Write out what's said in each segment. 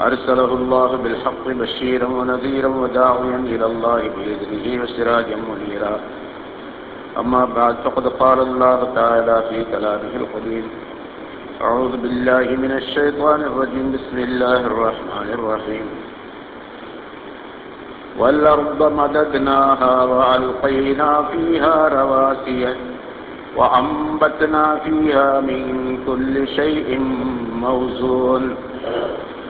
أرسله الله بالحق بشيرا ونذيرا وداعيا إلى الله بإذنه وسراجا منيرا. أما بعد فقد قال الله تعالى في كلامه القديم أعوذ بالله من الشيطان الرجيم. بسم الله الرحمن الرحيم. والأرض مددناها وألقينا فيها رواسي وأنبتنا فيها من كل شيء موزون.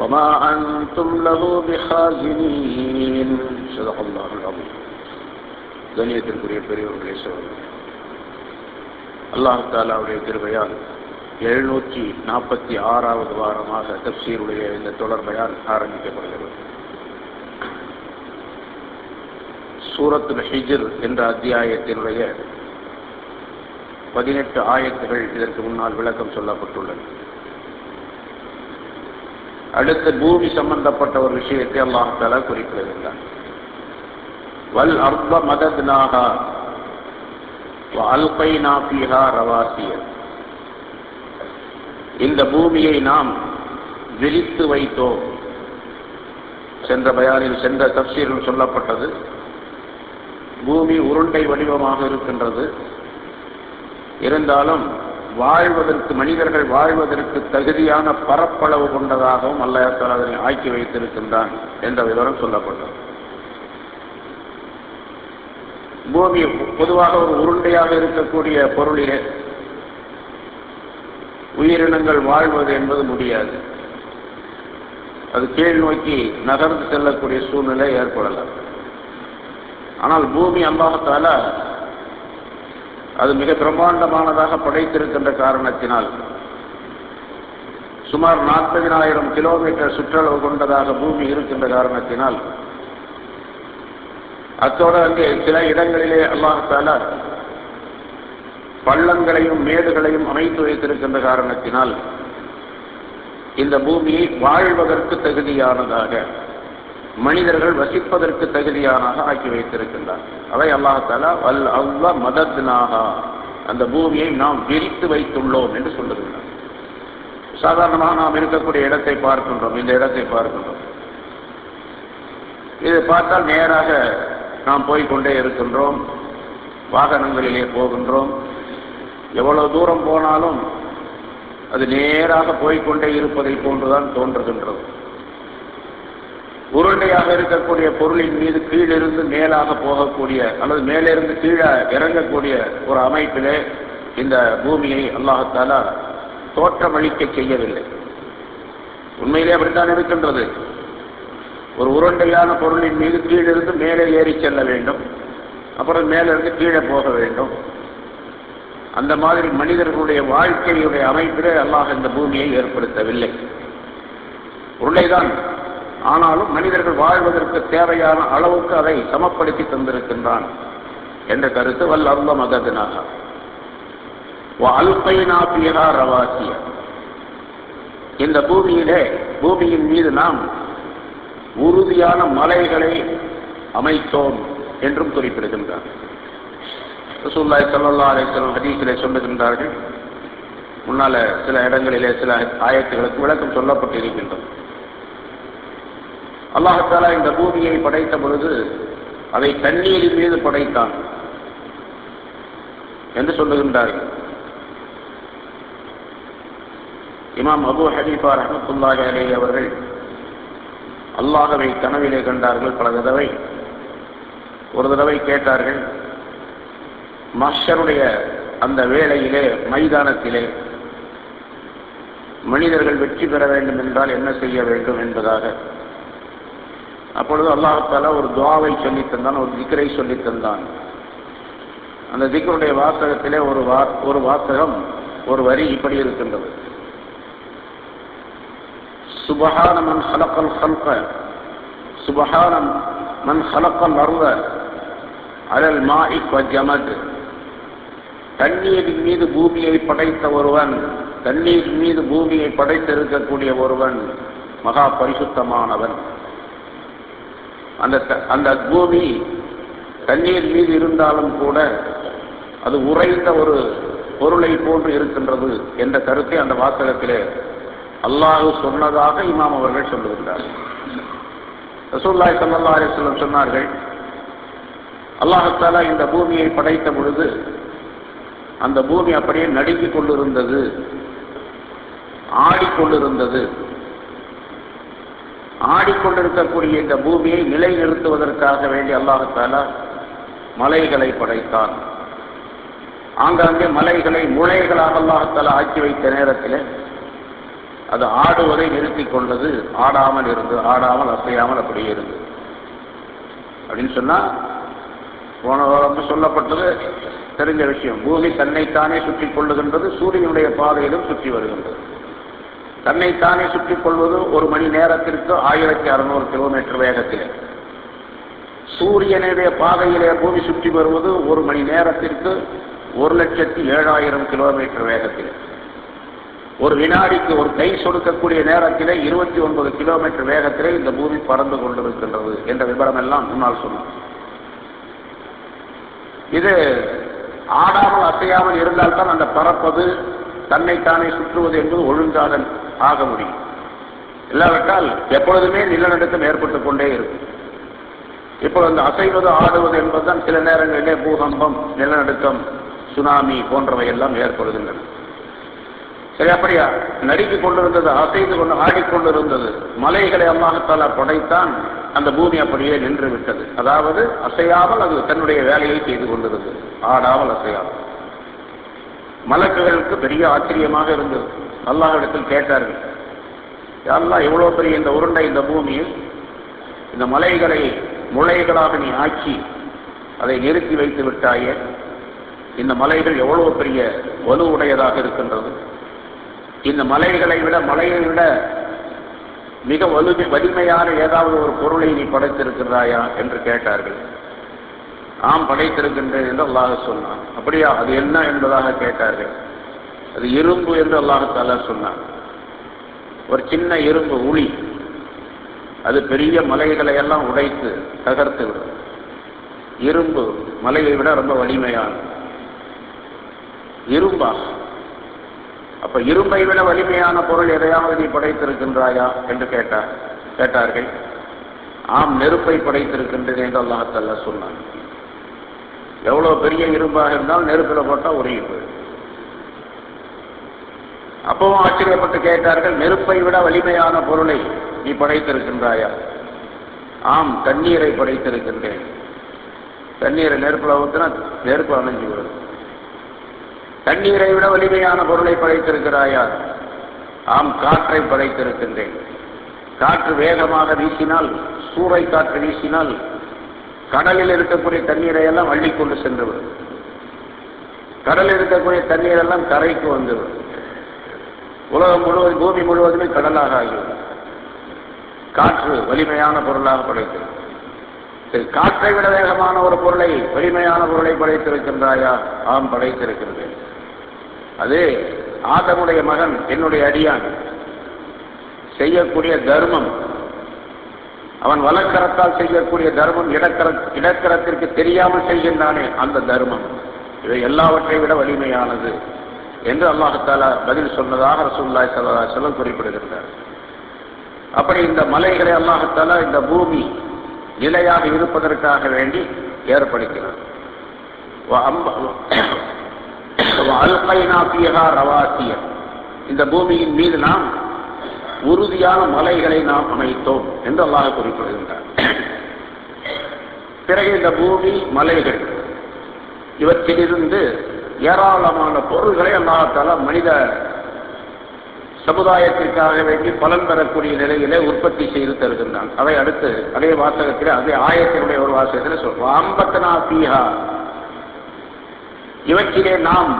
وما أنتم له بخازنين صدق الله العظيم கணியத்திற்குரிய பெரியவர்களே சொல்லுங்கள் அல்லாஹ் தாலாவுடைய திருவையால் எழுநூற்றி நாற்பத்தி ஆறாவது வாரமாக தப்சீருடைய இந்த தொடர்பையால் ஆரம்பிக்கப்படுகிறது சூரத்துல் ஹிஜிர் என்ற அத்தியாயத்தினுடைய பதினெட்டு ஆயத்துகள் இதற்கு முன்னால் விளக்கம் சொல்லப்பட்டுள்ளது அடுத்து பூமி சம்பந்தப்பட்ட ஒரு விஷயத்தை அல்லாஹால குறிப்பிடுகின்றார் வல் அர்த்த மதத்னாகா அல்பை பீஹா ரவாசிய இந்த பூமியை நாம் விரித்து வைத்தோம். சென்ற பயானில் சென்ற தப்சீரில் சொல்லப்பட்டது. பூமி உருண்டை வடிவமாக இருக்கின்றது. இருந்தாலும் வாழ்வதற்கு மனிதர்கள் வாழ்வதற்கு தகுதியான பரப்பளவு கொண்டதாகவும் அல்லாஹால் அதனை ஆக்கி வைத்திருக்கின்றான் என்ற விவரம் சொல்லப்பட்டது. பூமி பொதுவாக ஒரு உருண்டையாக இருக்கக்கூடிய பொருளிலே உயிரினங்கள் வாழ்வது என்பது முடியாது. அது கீழ் நோக்கி நகர்ந்து செல்லக்கூடிய சூழ்நிலை ஏற்படலாம். ஆனால் பூமி அம்பாகத்தால அது மிக பிரம்மாண்டமானதாக படைத்திருக்கின்ற காரணத்தினால் சுமார் நாற்பதினாயிரம் கிலோமீட்டர் சுற்றளவு கொண்டதாக பூமி இருக்கின்ற காரணத்தினால் அத்தோடு அங்கே சில இடங்களிலே அல்லாஹால பள்ளங்களையும் மேடுகளையும் அமைத்து வைத்திருக்கின்ற காரணத்தினால் இந்த பூமியை வாழ்வதற்கு தகுதியானதாக மனிதர்கள் வசிப்பதற்கு தகுதியானாக ஆக்கி வைத்திருக்கின்றார். அவை அல்லாஹால அல் அவ்வ மதத்னாகா அந்த பூமியை நாம் விரித்து வைத்துள்ளோம் என்று சொல்லுகின்றார். சாதாரணமாக நாம் இருக்கக்கூடிய இடத்தை பார்க்கின்றோம் இந்த இடத்தை பார்க்கின்றோம். இதை பார்த்தால் நேராக நாம் போய்கொண்டே இருக்கின்றோம் வாகனங்களிலே போகின்றோம். எவ்வளவு தூரம் போனாலும் அது நேராக போய்கொண்டே இருப்பதை போன்றுதான் தோன்றுகின்றது. உருண்டையாக இருக்கக்கூடிய பொருளின் மீது கீழிருந்து மேலாக போகக்கூடிய அல்லது மேலிருந்து கீழே இறங்கக்கூடிய ஒரு அமைப்பிலே இந்த பூமியை அல்லாஹால தோற்றமளிக்க செய்யவில்லை. உண்மையிலே அப்படித்தான் இருக்கின்றது. ஒரு உருண்டையான பொருளின் மீது கீழிருந்து மேலே ஏறி செல்ல வேண்டும். அப்புறம் மேலிருந்து கீழே போக வேண்டும். அந்த மாதிரி மனிதர்களுடைய வாழ்க்கையுடைய அமைப்பிலே அல்லாஹ் இந்த பூமியை ஏற்படுத்தவில்லை. உருளைதான் ஆனாலும் மனிதர்கள் வாழ்வதற்கு தேவையான அளவுக்கு அதை சமப்படுத்தி தந்திருக்கின்றான். என்ற கருத்து வல் அல்ல மகதினாக. அல்பைனா பியகா ரவாசிய. இந்த பூமியிலே பூமியின் மீது நாம் உறுதியான மலைகளை அமைத்தோம் என்றும் குறிப்பிடுகின்றார். ரசூல்லாய் சல்லா அலிஸ்லாம் ஹதீஸிலே சொல்லுகின்றார்கள். முன்னால சில இடங்களிலே சில ஆயத்துகளுக்கு விளக்கம் சொல்லப்பட்டிருக்கின்றது. அல்லாஹாலா இந்த பூமியை படைத்த பொழுது அதை தண்ணீரின் மீது படைத்தான் என்று சொல்லுகின்றார்கள் இமாம் அபு ஹலீஃபா ரஹமத்துல்லாஹி அலே அவர்கள் அல்லாஹவை கனவிலே கண்டார்கள் பல தடவை. ஒரு தடவை கேட்டார்கள் மஷருடைய அந்த வேளையிலே மைதானத்திலே மனிதர்கள் வெற்றி பெற வேண்டும் என்றால் என்ன செய்ய வேண்டும் என்பதாக? அப்பொழுது அல்லாஹால ஒரு துவாவை சொல்லித் தந்தான் ஒரு திக்கரை சொல்லி தந்தான் அந்த திக்கருடைய வாசகத்திலே ஒரு வா ஒரு வாசகம் ஒரு வரி இப்படி இருக்கின்றது. சுபஹான மண் ஹலக்கல் ஹல்க சுபஹான மண் ஹலக்கல் அருவ அலல் மாஇக் ஜமத். தண்ணீரின் மீது பூமியை படைத்த ஒருவன் தண்ணீர் மீது பூமியை படைத்திருக்கக்கூடிய ஒருவன் மகா பரிசுத்தமானவன். அந்த அந்த பூமி தண்ணீர் மீது இருந்தாலும் கூட அது உறைந்த ஒரு பொருளை போன்று இருக்கின்றது என்ற கருத்தை அந்த வாசகத்திலே அல்லாஹு சொன்னதாக இமாம் அவர்கள் சொல்லுகின்றார். ரசூல்லாய் சல்லா அலிஸ்லம் சொன்னார்கள் அல்லாஹத்தாலா இந்த பூமியை படைத்த பொழுது அந்த பூமி அப்படியே நடுங்கிக் கொண்டிருந்தது ஆடிக்கொண்டிருந்தது. ஆடிக்கொண்டிருக்கக்கூடிய இந்த பூமியை நிலைநிறுத்துவதற்காக வேண்டி அல்லாஹால மலைகளை படைத்தான். ஆங்காங்கே மலைகளை முளைகளாக அல்லாஹால ஆக்கி வைத்த நேரத்தில் அது ஆடுவதை நிறுத்திக் கொண்டது. ஆடாமல் இருந்து ஆடாமல் அசையாமல் அப்படியே இருந்து அப்படின்னு சொன்னா போன வாரம் சொல்லப்பட்டது தெரிஞ்ச விஷயம். பூமி தன்னைத்தானே சுற்றி கொள்ளுகின்றது சூரியனுடைய பாதையிலும் சுற்றி வருகின்றது. தன்னைத்தானே சுற்றிக் கொள்வது ஒரு மணி நேரத்திற்கு ஆயிரத்தி அறுநூறு கிலோமீட்டர் வேகத்தில். சூரியனுடைய பாதையிலே பூமி சுற்றி வருவது ஒரு மணி நேரத்திற்கு ஒரு லட்சத்தி ஏழாயிரம் கிலோமீட்டர் வேகத்தில். ஒரு வினாடிக்கு ஒரு கை சொடுக்கக்கூடிய நேரத்திலே இருபத்தி ஒன்பது கிலோமீட்டர் வேகத்திலே இந்த பூமி பறந்து கொண்டிருக்கின்றது என்ற விவரம் எல்லாம் முன்னால் சொன்னார். இது ஆடாமல் அசையாமல் இருந்தால்தான் அந்த பறப்பது தன்னைத்தானே சுற்றுவது என்பது ஒழுங்காதன் ஆக முடியும். இல்லாவிட்டால் எப்பொழுதுமே நிலநடுக்கம் ஏற்பட்டுக் கொண்டே இருக்கும். இப்பொழுது அந்த அசைவது ஆடுவது என்பதுதான் சில நேரங்களிலே பூகம்பம் நிலநடுக்கம் சுனாமி போன்றவை எல்லாம் ஏற்படுகின்றன. சரி அப்படியா? நடுக்கிக் கொண்டிருந்தது அசைந்து கொண்டு ஆடிக்கொண்டிருந்தது மலைகளை அல்லாஹத்தாலா படைத்தான் அந்த பூமி அப்படியே நின்று விட்டது அதாவது அசையாமல் அது தன்னுடைய வேலையை செய்து கொண்டிருந்தது. ஆடாமல் அசையாமல். மலக்குகளுக்கு பெரிய ஆச்சரியமாக இருந்தது. அல்லாஹிடத்தில் கேட்டார்கள் எல்லாம் எவ்வளோ பெரிய இந்த உருண்டை இந்த பூமியில் இந்த மலைகளை முளைகளாக நீ ஆக்கி அதை நிறுத்தி வைத்து விட்டாயே? இந்த மலைகள் எவ்வளவு பெரிய வலு உடையதாக இருக்கின்றது. இந்த மலைகளை விட மலையை விட மிக வலு வலிமையான ஏதாவது ஒரு பொருளை நீ படைத்திருக்கிறாயா என்று கேட்டார்கள். ஆம் படைத்திருக்கின்றேன் என்று அல்லாஹ் சொன்னான். அப்படியா? அது என்ன என்பதாக கேட்டார்கள். அது இரும்பு என்று அல்லாஹால சொன்னான். ஒரு சின்ன இரும்பு உளி. அது பெரிய மலைகளை எல்லாம் உடைத்து தகர்த்து விடும். இரும்பு மலையை விட ரொம்ப வலிமையான இரும்பா? அப்ப இரும்பை விட வலிமையான பொருள் எதையாவது நீ படைத்திருக்கின்றாயா என்று கேட்டார் கேட்டார்கள். ஆம் நெருப்பை படைத்திருக்கின்றேன் என்று அல்லாஹல்ல சொன்னான். எவ்வளவு பெரிய இரும்பாக இருந்தாலும் நெருப்பில் போட்டால் உருகி போயிடும். அப்பவும் ஆச்சரியப்பட்டு கேட்டார்கள் நெருப்பை விட வலிமையான பொருளை நீ படைத்திருக்கின்றாயா? ஆம் தண்ணீரை படைத்திருக்கின்றேன். தண்ணீரை நெருப்பில் ஊற்றினா நெருப்பு அணைஞ்சு விடும். தண்ணீரை விட வலிமையான பொருளை படைத்திருக்கிறாயா? ஆம் காற்றை படைத்திருக்கின்றேன். காற்று வேகமாக வீசினால் சூறை காற்று வீசினால் கடலில் இருக்கக்கூடிய தண்ணீரை எல்லாம் வள்ளி கொண்டு சென்றுவிடும் கடலில் இருக்கக்கூடிய தண்ணீர் எல்லாம் கரைக்கு வந்துவிடும் உலகம் முழுவதும் பூமி முழுவதுமே கடலாக ஆகிவிடும் காற்று வலிமையான பொருளாக படைத்தது. சரி காற்றை விட வேகமான ஒரு பொருளை வலிமையான பொருளை படைத்திருக்கின்றாயா? ஆம் படைத்திருக்கின்றேன் அது ஆதமுடைய மகன் என்னுடைய அடியான். செய்யக்கூடிய தர்மம். அவன் வலக்கரத்தால் செய்யக்கூடிய தர்மம் இடக்கர இடக்கரத்திற்கு தெரியாமல் செய்கின்றானே அந்த தர்மம். இவை எல்லாவற்றை விட வலிமையானது என்று அல்லாஹால பதில் சொன்னதாக ரசூல்லாய் சல்லா செல்லம் குறிப்பிடுகின்றார். அப்படி இந்த மலைகளை அல்லாஹால இந்த பூமி நிலையாக இருப்பதற்காக வேண்டி ஏற்படுத்தினார் ரவாசிய இந்த பூமியின் மீது நாம் உறுதியான மலைகளை நாம் அமைத்தோம் என்று அல்லாஹ் குறிப்பிடுகின்றார். பிறகு இந்த பூமி மலைகள் இவற்றிலிருந்து ஏராளமான பொருள்களை அல்லாஹால மனித சமுதாயத்திற்காக வேண்டி பலன் பெறக்கூடிய நிலையிலே உற்பத்தி செய்து தருகின்றான். அதை அடுத்து அதே வாசகத்தில் அதே ஆயத்தினுடைய ஒரு வாசகத்தில் சொல்றோம் அம்பத்தனா பீஹா இவற்றிலே நாம்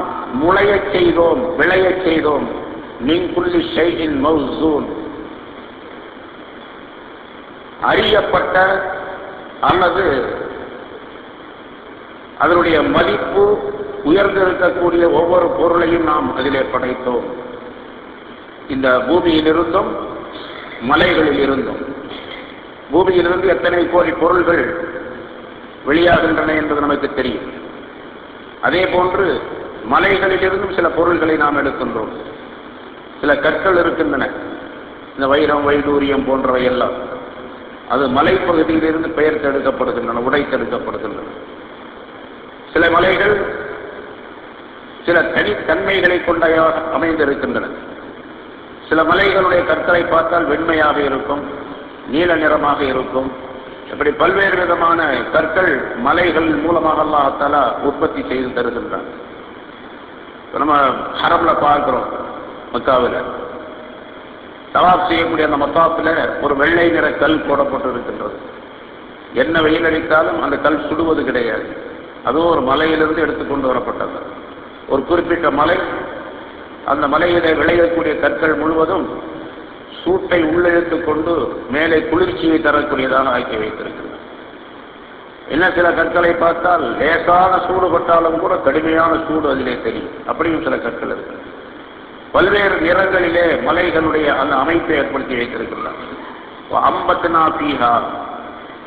முளையச் செய்தோம் விளையச் செய்தோம் மின் புள்ளி ஷையின் மௌசூன் அறியப்பட்ட அல்லது அதனுடைய மதிப்பு உயர்ந்திருக்கக்கூடிய ஒவ்வொரு பொருளையும் நாம் அதிலே படைத்தோம். இந்த பூமியிலிருந்தும் மலைகளில் இருந்தும் பூமியிலிருந்து எத்தனை கோடி பொருள்கள் வெளியாகின்றன என்பது நமக்கு தெரியும். அதே போன்று மலைகளிலிருந்தும் சில பொருள்களை நாம் எடுக்கின்றோம். சில கற்கள் இருக்கின்றன. இந்த வைரம் வைடூரியம் போன்றவை எல்லாம். அது மலைப்பகுதியிலிருந்து பெயர்த்தெடுக்கப்படுகின்றன உடைத்தெடுக்கப்படுகின்றன சில மலைகள் சில தனித்தன்மைகளை கொண்டவையாக அமைந்திருக்கின்றன. சில மலைகளுடைய கற்களை பார்த்தால் வெண்மையாக இருக்கும் நீல நிறமாக இருக்கும். இப்படி பல்வேறு விதமான கற்கள் மலைகள் மூலமாக அல்லாஹால உற்பத்தி செய்து தருகின்றான். நம்ம ஹரம்ல பார்க்கிறோம். மக்காவில். தவாப் செய்யக்கூடிய அந்த மத்தாப்பில் ஒரு வெள்ளை நிற கல் போடப்பட்டு இருக்கின்றது என்ன வெயில் அடித்தாலும் அந்த கல் சுடுவது கிடையாது. அதுவும் ஒரு மலையிலிருந்து எடுத்துக்கொண்டு வரப்பட்டது. ஒரு குறிப்பிட்ட மலை அந்த மலையிலே விளையக்கூடிய கற்கள் முழுவதும் சூட்டை உள்ளிழுத்து கொண்டு மேலே குளிர்ச்சியை தரக்கூடியதாக ஆக்கி வைத்திருக்கிறது என்ன சில கற்களை பார்த்தால் லேசான சூடு பட்டாலும் கூட கடுமையான சூடு அதிலே தெரியும். அப்படியும் சில கற்கள் இருக்கிறது பல்வேறு நிறங்களிலே மலைகளுடைய அந்த அமைப்பை ஏற்படுத்தி வைத்திருக்கிறார். அம்பத்னா பீஹா.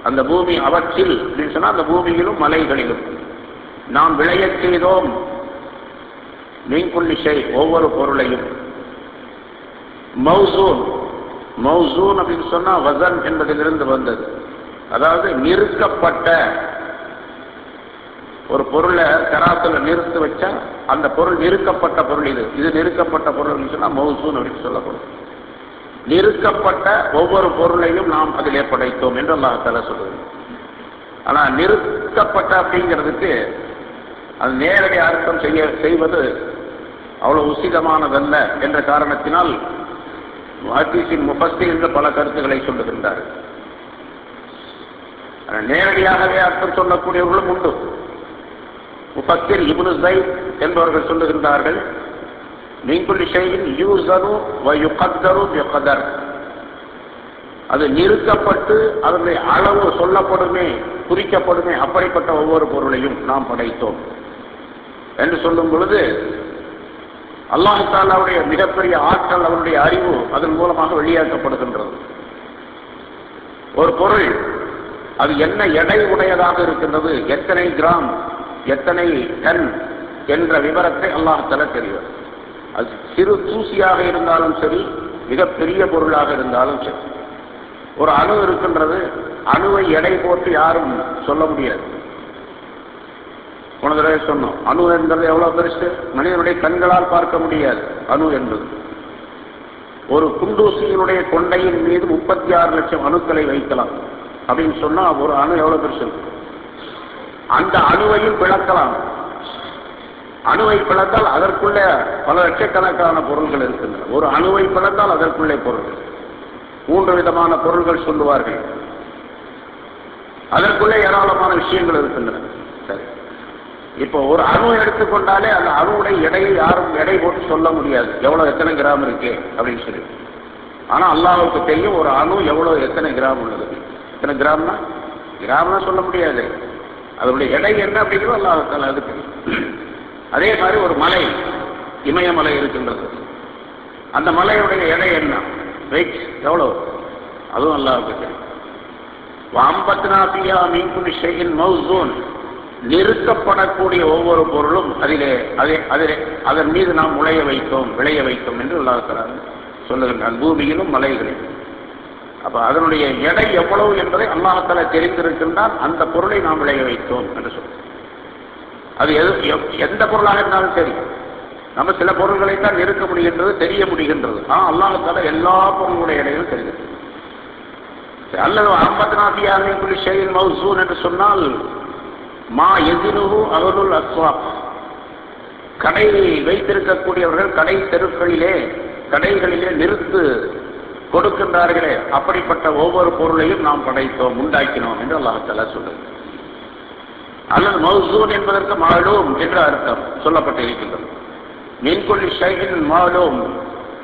அந்த பூமி அவற்றில் அப்படின்னு சொன்னா அந்த பூமியிலும் மலைகளிலும். நாம் விளையச் செய்தோம். மீன்குள்ளிசை ஒவ்வொரு பொருளையும். மௌசூன். மௌசூன் அப்படின்னு சொன்னா வசன் என்பதிலிருந்து வந்தது. அதாவது நிறுக்கப்பட்ட ஒரு பொருளை கராத்துல நிறுத்து வச்சா அந்த பொருள் நிறுக்கப்பட்ட பொருள் இது. இது நிறுக்கப்பட்ட பொருள் சொன்னா மௌசூன் அப்படின்னு சொல்லப்படும். நிறுக்கப்பட்ட ஒவ்வொரு பொருளையும் நாம் அதிலே படைத்தோம் என்று அல்லாஹால சொல்லுது. ஆனா நிறுக்கப்பட்ட அப்படிங்கிறதுக்கு அது நேரடி அர்த்தம் செய்ய செய்வது அவ்வளவு உசிதமானதல்ல என்ற காரணத்தினால் ஹதீஸின் முபஸ்தி என்று பல கருத்துக்களை சொல்லுகின்றார் நேரடியாகவே அர்த்தம் சொல்லக்கூடியவர்களும் உண்டு. முபஸ்திர் இப்னு என்பவர்கள் சொல்லுகின்றார்கள் மீன்குள்ளி ஷையின் யூசரு வ யுகத்தரு யுகதர் அது நிறுத்தப்பட்டு அதனுடைய அளவு சொல்லப்படுமே குறிக்கப்படுமே அப்படிப்பட்ட ஒவ்வொரு பொருளையும் நாம் படைத்தோம். என்று சொல்லும் பொழுது அல்லாஹு தாலாவுடைய மிகப்பெரிய ஆற்றல் அவருடைய அறிவு அதன் மூலமாக வெளியாக்கப்படுகின்றது. ஒரு பொருள் அது என்ன எடை உடையதாக இருக்கின்றது எத்தனை கிராம் எத்தனை டன் என்ற விவரத்தை அல்லாஹால தெரியும். அது சிறு தூசியாக இருந்தாலும் சரி மிகப்பெரிய பொருளாக இருந்தாலும் சரி. ஒரு அணு இருக்கின்றது அணுவை எடை போட்டு யாரும் சொல்ல முடியாது. போன தடவை சொன்னோம் அணு என்பது எவ்வளவு பெருசு? மனிதனுடைய கண்களால் பார்க்க முடியாது அணு என்பது. ஒரு குண்டூசியினுடைய கொண்டையின் மீது முப்பத்தி ஆறு லட்சம் அணுக்களை வைக்கலாம். அப்படின்னு சொன்னா ஒரு அணு எவ்வளவு பெருசு? அந்த அணுவையும் பிளக்கலாம். அணுவை பிளந்தால் அதற்குள்ளே பல லட்சக்கணக்கான பொருள்கள் இருக்கின்றன. ஒரு அணுவை பிளந்தால் அதற்குள்ளே பொருள்கள். மூன்று விதமான பொருள்கள் சொல்லுவார்கள். அதற்குள்ளே ஏராளமான விஷயங்கள் இருக்கின்றன. சரி. இப்போ ஒரு அணு எடுத்துக்கொண்டாலே அந்த அணுவுடைய எடையை யாரும் எடை போட்டு சொல்ல முடியாது. எவ்வளவு எத்தனை கிராம் இருக்கு அப்படின்னு சொல்லி. ஆனா அல்லாவுக்கு தெரியும் ஒரு அணு எவ்வளவு எத்தனை கிராம் உள்ளது. எத்தனை கிராம்னா? கிராம்னா சொல்ல முடியாது. அதனுடைய எடை என்ன அப்படிங்கிறது அல்லாஹால அது தெரியும் அதே மாதிரி ஒரு மலை இமயமலை இருக்கின்றது. அந்த மலையுடைய எடை என்ன? வெயிட் எவ்வளோ அதுவும் அல்லாவுக்கு தெரியும். வாம்பத்னாபியா மீன்குடி ஷெயின் மௌசூன் நிறுத்தப்படக்கூடிய ஒவ்வொரு பொருளும் அதிலே அதே அதிலே அதன் மீது நாம் உழைய வைத்தோம் விளைய வைத்தோம் என்று அல்லாஹ் சொல்லுகின்றான். பூமியிலும் மலைகளிலும். அப்ப அதனுடைய எடை எவ்வளவு என்பதை அல்லாஹால தெரிந்திருக்கின்றால் அந்த பொருளை நாம் விளைய வைத்தோம் என்று சொல்றோம் அது எது எந்த பொருளாக இருந்தாலும் சரி. நம்ம சில பொருள்களை தான் நிறுத்த முடிகின்றது தெரிய முடிகின்றது. ஆனால் அல்லாஹால எல்லா பொருளுடைய இடையிலும் தெரிகிறது அல்லது அம்பத் நாட்டியாமை செய்யும் மௌசூன் என்று சொன்னால் மா எதிர்வு அகலுல் அஸ்வாப். கடை வைத்திருக்கக்கூடியவர்கள் கடை தெருக்களிலே கடைகளிலே நிறுத்து கொடுக்கின்றார்களே. அப்படிப்பட்ட ஒவ்வொரு பொருளையும் நாம் படைத்தோம் உண்டாக்கினோம் என்று அல்லாஹால சொல்லுங்கள் அல்லது மௌசூன் என்பதற்கு மாலோம் என்று அர்த்தம் சொல்லப்பட்டிருக்கின்றது மீன்கொல்லி ஷைகின் மாலோம்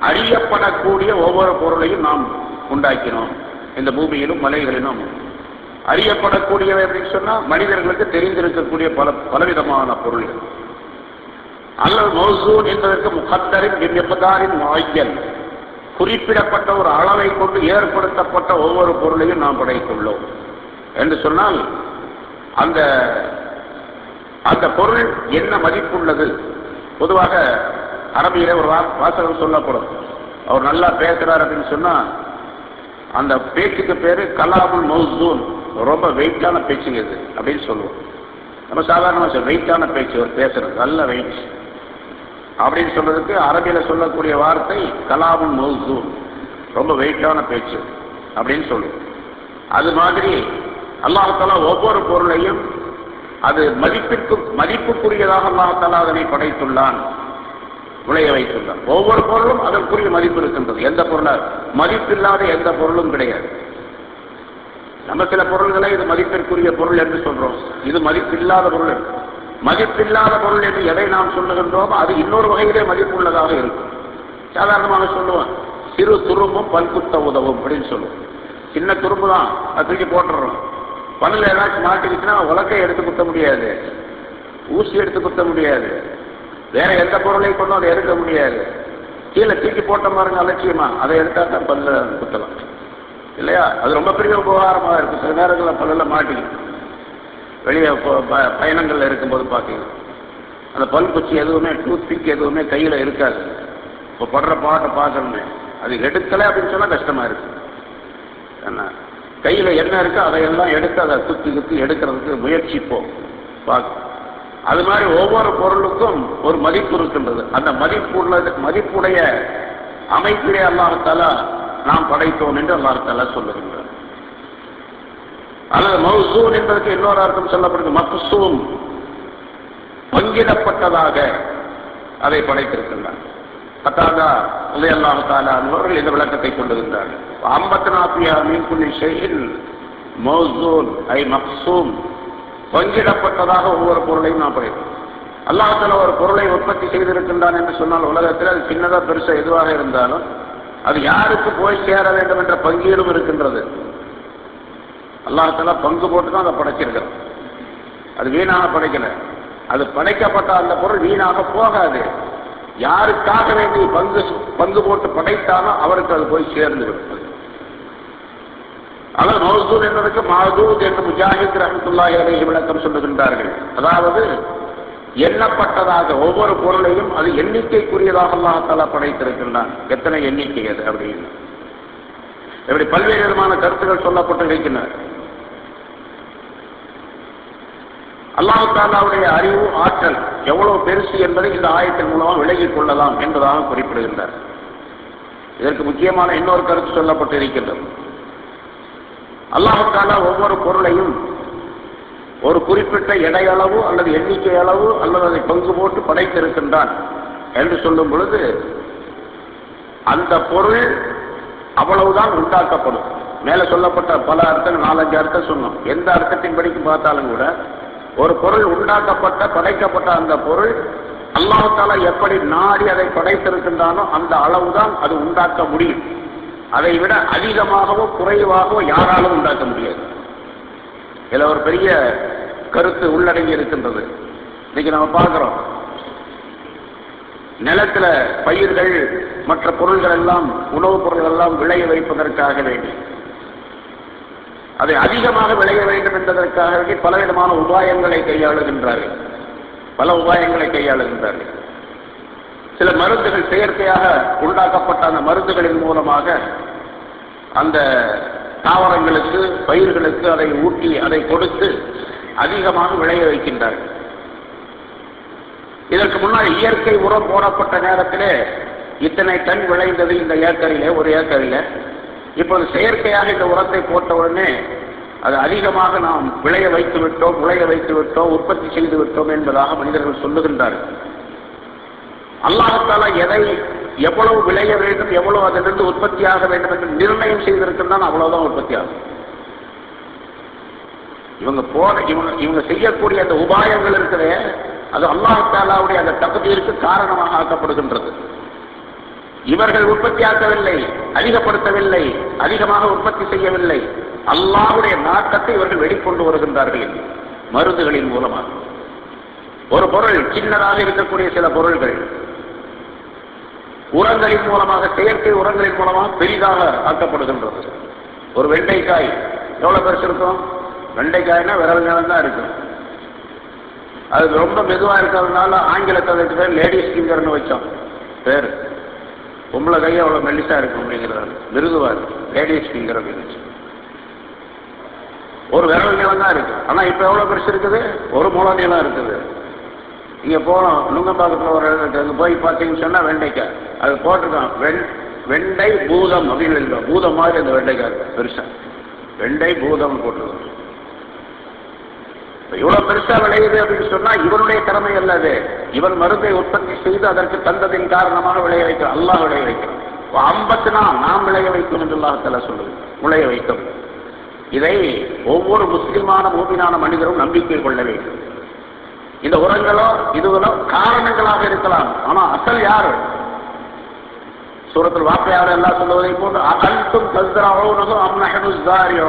அறியப்படக்கூடிய ஒவ்வொரு பொருளையும் நாம் உண்டாக்கினோம். இந்த பூமியிலும் மலைகளிலும் அறியப்படக்கூடியவை அப்படின்னு சொன்னால் மனிதர்களுக்கு தெரிந்திருக்கக்கூடிய பல பலவிதமான பொருள்கள். அல்லது மௌசூன் என்பதற்கு முகத்தரின் எவ்வதாரின் மாய்யல் குறிப்பிடப்பட்ட ஒரு அளவை கொண்டு ஏற்படுத்தப்பட்ட ஒவ்வொரு பொருளையும் நாம் படைத்துள்ளோம். என்று சொன்னால் அந்த அந்த பொருள் என்ன மதிப்புள்ளது? பொதுவாக அரபியில ஒரு வா- வாசகம் சொல்லப்படும். அவர் நல்லா பேசுறார் அப்படின்னு சொன்னா அந்த பேச்சுக்கு பேரு கலாமுல் மௌசூன் ரொம்ப வெயிட்டான பேச்சுங்க இது அப்படின்னு சொல்லுவோம். நம்ம சாதாரணமாக வெயிட்டான பேச்சு அவர் பேசுறது நல்ல வெயிட். அப்படின்னு சொல்றதுக்கு அரபியில சொல்லக்கூடிய வார்த்தை கலாமுல் மௌசூன் ரொம்ப வெயிட்டான பேச்சு அப்படின்னு சொல்லு. அது மாதிரி அல்லாஹாலா ஒவ்வொரு பொருளையும் அது மதிப்பிற்கு மதிப்புக்குரியதாக அல்லாஹாலா அதனை படைத்துள்ளான். விளைய வைத்துள்ளான். ஒவ்வொரு பொருளும் அதற்குரிய மதிப்பு இருக்கின்றது. எந்த பொருளா? மதிப்பில்லாத எந்த பொருளும் கிடையாது. நம்ம சில பொருள்களை இது மதிப்பிற்குரிய பொருள் என்று சொல்றோம். இது மதிப்பில்லாத பொருள். மதிப்பில்லாத பொருள் என்று எதை நாம் சொல்லுகின்றோமோ அது இன்னொரு வகையிலே மதிப்புள்ளதாக இருக்கும். சாதாரணமாக சொல்லுவோம் சிறு துரும்பும் பல்குத்த உதவும் அப்படின்னு சொல்லுவோம். சின்ன துரும்பு தான் அது தூக்கி போட்டுறோம் பல்ல ஏதாச்சும் மாட்டிக்கிச்சுன்னா உலக்கை எடுத்து குத்த முடியாது. ஊசி எடுத்து குத்த முடியாது. வேற எந்த பொருளையும் கொண்டும் அதை எடுக்க முடியாது. கீழே தூக்கி போட்ட பாருங்க அலட்சியமா? அதை எடுத்தா தான் பல்ல குத்தலாம். இல்லையா? அது ரொம்ப பெரிய உபகாரமாக இருக்கும். சில நேரங்களில் பல்ல மாட்டிக்கும் வெளியே போ- பயணங்கள்ல இருக்கும்போது பார்த்தீங்கன்னா அந்த பல் குச்சி எதுவுமே டூத் பிக் எதுவுமே கையில இருக்காது. இப்போ படுற பாட்டை பார்க்கணுமே. அது எடுக்கலை அப்படின்னு சொன்னா கஷ்டமா இருக்கு. என்ன? கையில என்ன இருக்கோ அதையெல்லாம் எடுத்து அதை குத்தி குத்தி எடுக்கிறதுக்கு முயற்சிப்போம் பார்க்க அது மாதிரி ஒவ்வொரு பொருளுக்கும் ஒரு மதிப்பு இருக்கின்றது. அந்த மதிப்புள்ளது மதிப்புடைய அமைப்பிலே அல்லாஹால நாம் படைத்தோம் என்று அல்லாஹால சொல்லுகின்றார் அல்லது மௌசூன் என்பதற்கு இன்னொரு அர்த்தம் சொல்லப்படுது மக்சூம். பங்கிடப்பட்டதாக அதை படைத்திருக்கின்றார். அத்தாதா உதயல்லாஹு தாலா அவர்கள் இந்த விளக்கத்தை கொண்டிருந்தார்கள். ஐம்பத்தி நாப்பியா மீன் புள்ளி மௌசூன் ஐ மக்சூம். பங்கிடப்பட்டதாக ஒவ்வொரு பொருளையும் நாம் படைத்தோம். அல்லாஹால ஒரு பொருளை உற்பத்தி செய்திருக்கின்றான் என்று சொன்னால் உலகத்தில் அது சின்னதாக பெருசாக எதுவாக இருந்தாலும் அது யாருக்கு போய் சேர வேண்டும் என்ற பங்கீடும் இருக்கின்றது. அல்லாஹால பங்கு போட்டு தான் அதை படைச்சிருக்கிறான். அது வீணாக படைக்கல. அது படைக்கப்பட்ட அந்த பொருள் வீணாக போகாது. யாருக்காக வேண்டி பங்கு பங்கு போட்டு படைத்தாலும் அவருக்கு அது போய் சேர்ந்து விடும் அதாவது மௌசூத் என்பதற்கு மாதூத் என்று முஜாஹித் ரஹமத்துல்லாஹி அலைஹி விளக்கம் சொல்லுகின்றார்கள். அதாவது எண்ணப்பட்டதாக ஒவ்வொரு பொருளையும் அது எண்ணிக்கைக்குரியதாக அல்லாஹால படைத்திருக்கின்றான். எத்தனை எண்ணிக்கை அது அப்படின்னு. இப்படி பல்வேறு விதமான கருத்துக்கள் சொல்லப்பட்டு இருக்கின்றன. அல்லாஹு தாலாவுடைய அறிவு ஆற்றல் எவ்வளவு பெருசு என்பதை இந்த ஆயத்தின் மூலமாக விலகிக் கொள்ளலாம் என்பதாக குறிப்பிடுகின்றார். இதற்கு முக்கியமான இன்னொரு கருத்து சொல்லப்பட்டு இருக்கின்றது அல்லாஹு தாலா ஒவ்வொரு பொருளையும் ஒரு குறிப்பிட்ட எடையளவு அல்லது எண்ணிக்கை அளவு அல்லது அதை பங்கு போட்டு படைத்திருக்கின்றான் என்று சொல்லும் பொழுது அந்த பொருள் அவ்வளவுதான் உண்டாக்கப்படும். மேல சொல்லப்பட்ட பல அர்த்தங்கள் நாலஞ்சு அர்த்தம் சொன்னோம். எந்த அர்த்தத்தின் படிக்கு பார்த்தாலும் கூட ஒரு பொருள் உண்டாக்கப்பட்ட படைக்கப்பட்ட அந்த பொருள் அல்லாஹால எப்படி நாடி அதை படைத்திருக்கின்றானோ அந்த அளவுதான் அது உண்டாக்க முடியும். அதை விட அதிகமாகவோ குறைவாகவோ யாராலும் உண்டாக்க முடியாது. இதில் ஒரு பெரிய கருத்து உள்ளடங்கி இருக்கின்றது. இன்னைக்கு நம்ம பார்க்கிறோம். நிலத்தில் பயிர்கள் மற்ற பொருள்கள் எல்லாம் உணவுப் பொருள்கள் எல்லாம் விளைய வைப்பதற்காக வேண்டி. அதை அதிகமாக விளைய வேண்டும் என்பதற்காக வேண்டி பலவிதமான உபாயங்களை கையாளுகின்றார்கள். பல உபாயங்களை கையாளுகின்றார்கள். சில மருந்துகள் செயற்கையாக உண்டாக்கப்பட்ட அந்த மருந்துகளின் மூலமாக அந்த தாவரங்களுக்கு பயிர்களுக்கு அதை ஊட்டி அதை கொடுத்து அதிகமாக விளைய வைக்கின்றார்கள். இதற்கு முன்னால் இயற்கை உரம் போடப்பட்ட நேரத்திலே இத்தனை டன் விளைந்தது இந்த ஏக்கரிலே ஒரு ஏக்கரில். இப்போது செயற்கையாக இந்த உரத்தை போட்ட உடனே அது அதிகமாக நாம் விளைய வைத்து விட்டோம் விளைய வைத்து விட்டோம் உற்பத்தி செய்து விட்டோம் என்பதாக மனிதர்கள் சொல்லுகின்றார்கள். அல்லாஹத்தாலா எதை எவ்வளவு விளைய வேண்டும் எவ்வளவு அதிலிருந்து உற்பத்தியாக வேண்டும் என்று நிர்ணயம் செய்திருக்கின்றான் அவ்வளவுதான் உற்பத்தி ஆகும். இவங்க போன இவங்க இவங்க செய்யக்கூடிய அந்த உபாயங்கள் இருக்கிற அது அல்லாஹாலாவுடைய அந்த தகுதியிற்கு காரணமாக ஆக்கப்படுகின்றது. இவர்கள் உற்பத்தியாக்கவில்லை அதிகப்படுத்தவில்லை அதிகமாக உற்பத்தி செய்யவில்லை. அல்லாவுடைய நாட்டத்தை இவர்கள் வெளிக்கொண்டு வருகின்றார்கள். மருந்துகளின் மூலமாக. ஒரு பொருள் சின்னதாக இருக்கக்கூடிய சில பொருள்கள். உரங்களின் மூலமாக செயற்கை உரங்களின் மூலமாக பெரிதாக ஆக்கப்படுகின்றது. ஒரு வெண்டைக்காய் எவ்வளவு பெருசு இருக்கும்? வெண்டைக்காய்னா விரல் நிலம் தான் இருக்கும். அது ரொம்ப மெதுவா இருக்கிறதுனால ஆங்கிலத்தில் பேர் லேடிஸ் ஃபிங்கர்னு வச்சோம். பேர். பொம்பளை கை அவ்வளோ மெல்லிசாக இருக்கும் அப்படிங்கிறாரு மிருதுவாக இருக்கு லேடிஸ் ஃபிங்கர் அப்படின்னு ஒரு விரல் நீளம் தான் இருக்குது ஆனால் இப்போ எவ்வளோ பெருசு இருக்குது? ஒரு முள நீளம் இருக்குது. இங்கே போனோம் நுங்கம்பாக்கத்தில் ஒரு இடத்துக்கு அங்க போய் பார்த்தீங்கன்னு சொன்னால் வெண்டைக்காய். அது போட்டிருக்கான். வெண் வெண்டை பூதம் அப்படின்னு எழுதுறோம் பூதம் மாதிரி அந்த வெண்டைக்காய் பெருசாக வெண்டை பூதம் போட்டிருக்கோம் இவ்வளவு பெருசா விளையுது அப்படின்னு சொன்னா இவனுடைய திறமை அல்லது. இவன் மருந்தை உற்பத்தி செய்து அதற்கு தந்ததின் காரணமாக விளைய வைக்கிறான் அல்லாஹ் விளைய வைக்கிறான் நாள் நாம் விளைய வைக்கும் என்று அல்லாஹால சொல்லுது. விளைய வைக்கும். இதை ஒவ்வொரு முஸ்லிமான மூமினான மனிதரும் நம்பிக்கை கொள்ள வேண்டும். இந்த உரங்களோ இதுகளோ காரணங்களாக இருக்கலாம். ஆனா அசல் யாரு? சூரத்தில் வாக்கையாளர் எல்லாம் சொல்லுவதை போன்று அகல்தும் கல்தராவோ அம்னஹனுஸ்தாரியோ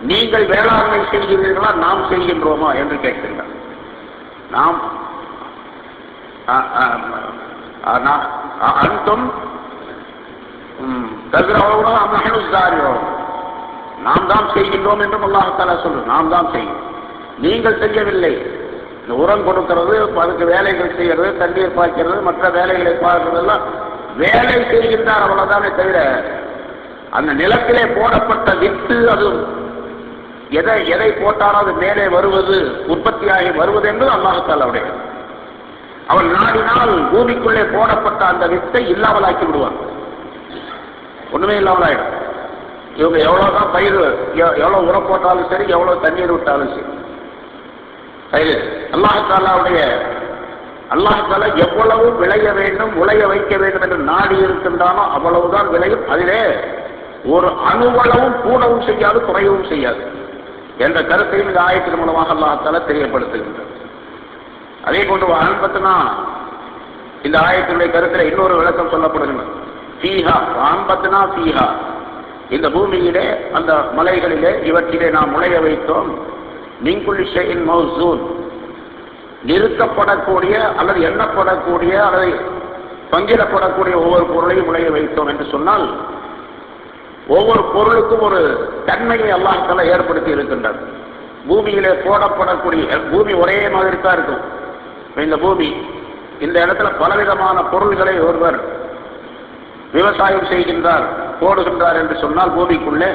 நீங்கள் வேளாண்மை செய்கிறீர்களா நாம் செய்கின்றோமா என்று கேட்கின்றார் நாம் அன்றும் கதிரவனோ அம்னஹனுஸ்தாரியோ நாம் தான் செய்கின்றோம் என்றும் அல்லாஹால சொல்லு நாம் தான் செய்யும். நீங்கள் செய்யவில்லை. இந்த உரம் கொடுக்கிறது அதுக்கு வேலைகள் செய்யறது தண்ணீர் பாய்க்கிறது மற்ற வேலைகளை பார்க்கறதெல்லாம் வேலை செய்கின்றார் அவ்வளவுதானே தவிர அந்த நிலத்திலே போடப்பட்ட வித்து அது எதை எதை போட்டாலும் அது மேலே வருவது உற்பத்தியாகி வருவது என்பது அல்லாஹத்தாலுடைய அவன் நாடினால் பூமிக்குள்ளே போடப்பட்ட அந்த வித்தை இல்லாமலாக்கி விடுவான். ஒண்ணுமே இல்லாமலாயிடும். இவங்க எவ்வளவுதான் பயிர் எவ்வளவு உரம் போட்டாலும் சரி எவ்வளவு தண்ணீர் விட்டாலும் சரி. பயிர் அல்லாஹாலாவுடைய அல்லாஹால எவ்வளவு விளைய வேண்டும் விளைய வைக்க வேண்டும் என்று நாடி இருக்கின்றானோ அவ்வளவுதான் விளையும். அதிலே ஒரு அணுவளவும் கூடவும் செய்யாது குறையவும் செய்யாது. என்ற கருத்தையும் இந்த ஆயத்தின் மூலமாக அல்லாஹால தெரியப்படுத்துகின்றார் அதே போன்று அன்பத்தினா இந்த ஆயத்தினுடைய கருத்தில் இன்னொரு விளக்கம் சொல்லப்படுகின்றது. ஃபீஹா அன்பத்தினா ஃபீஹா. இந்த பூமியிலே அந்த மலைகளிலே இவற்றிலே நாம் முளைய வைத்தோம். மிங்குலிஷின் ஷெயின் மௌசூன். நிறுத்தப்படக்கூடிய அல்லது எண்ணப்படக்கூடிய அல்லது பங்கிடப்படக்கூடிய ஒவ்வொரு பொருளையும் முளைய வைத்தோம் என்று சொன்னால் ஒவ்வொரு பொருளுக்கும் ஒரு தன்மையை அல்லாஹால ஏற்படுத்தி இருக்கின்றது பூமியிலே போடப்படக்கூடிய பூமி ஒரே மாதிரி தான் இருக்கும். இந்த பூமி இந்த இடத்துல பலவிதமான பொருள்களை ஒருவர் விவசாயம் செய்கின்றார் போடுகின்றார் என்று சொன்னால் பூமிக்குள்ளே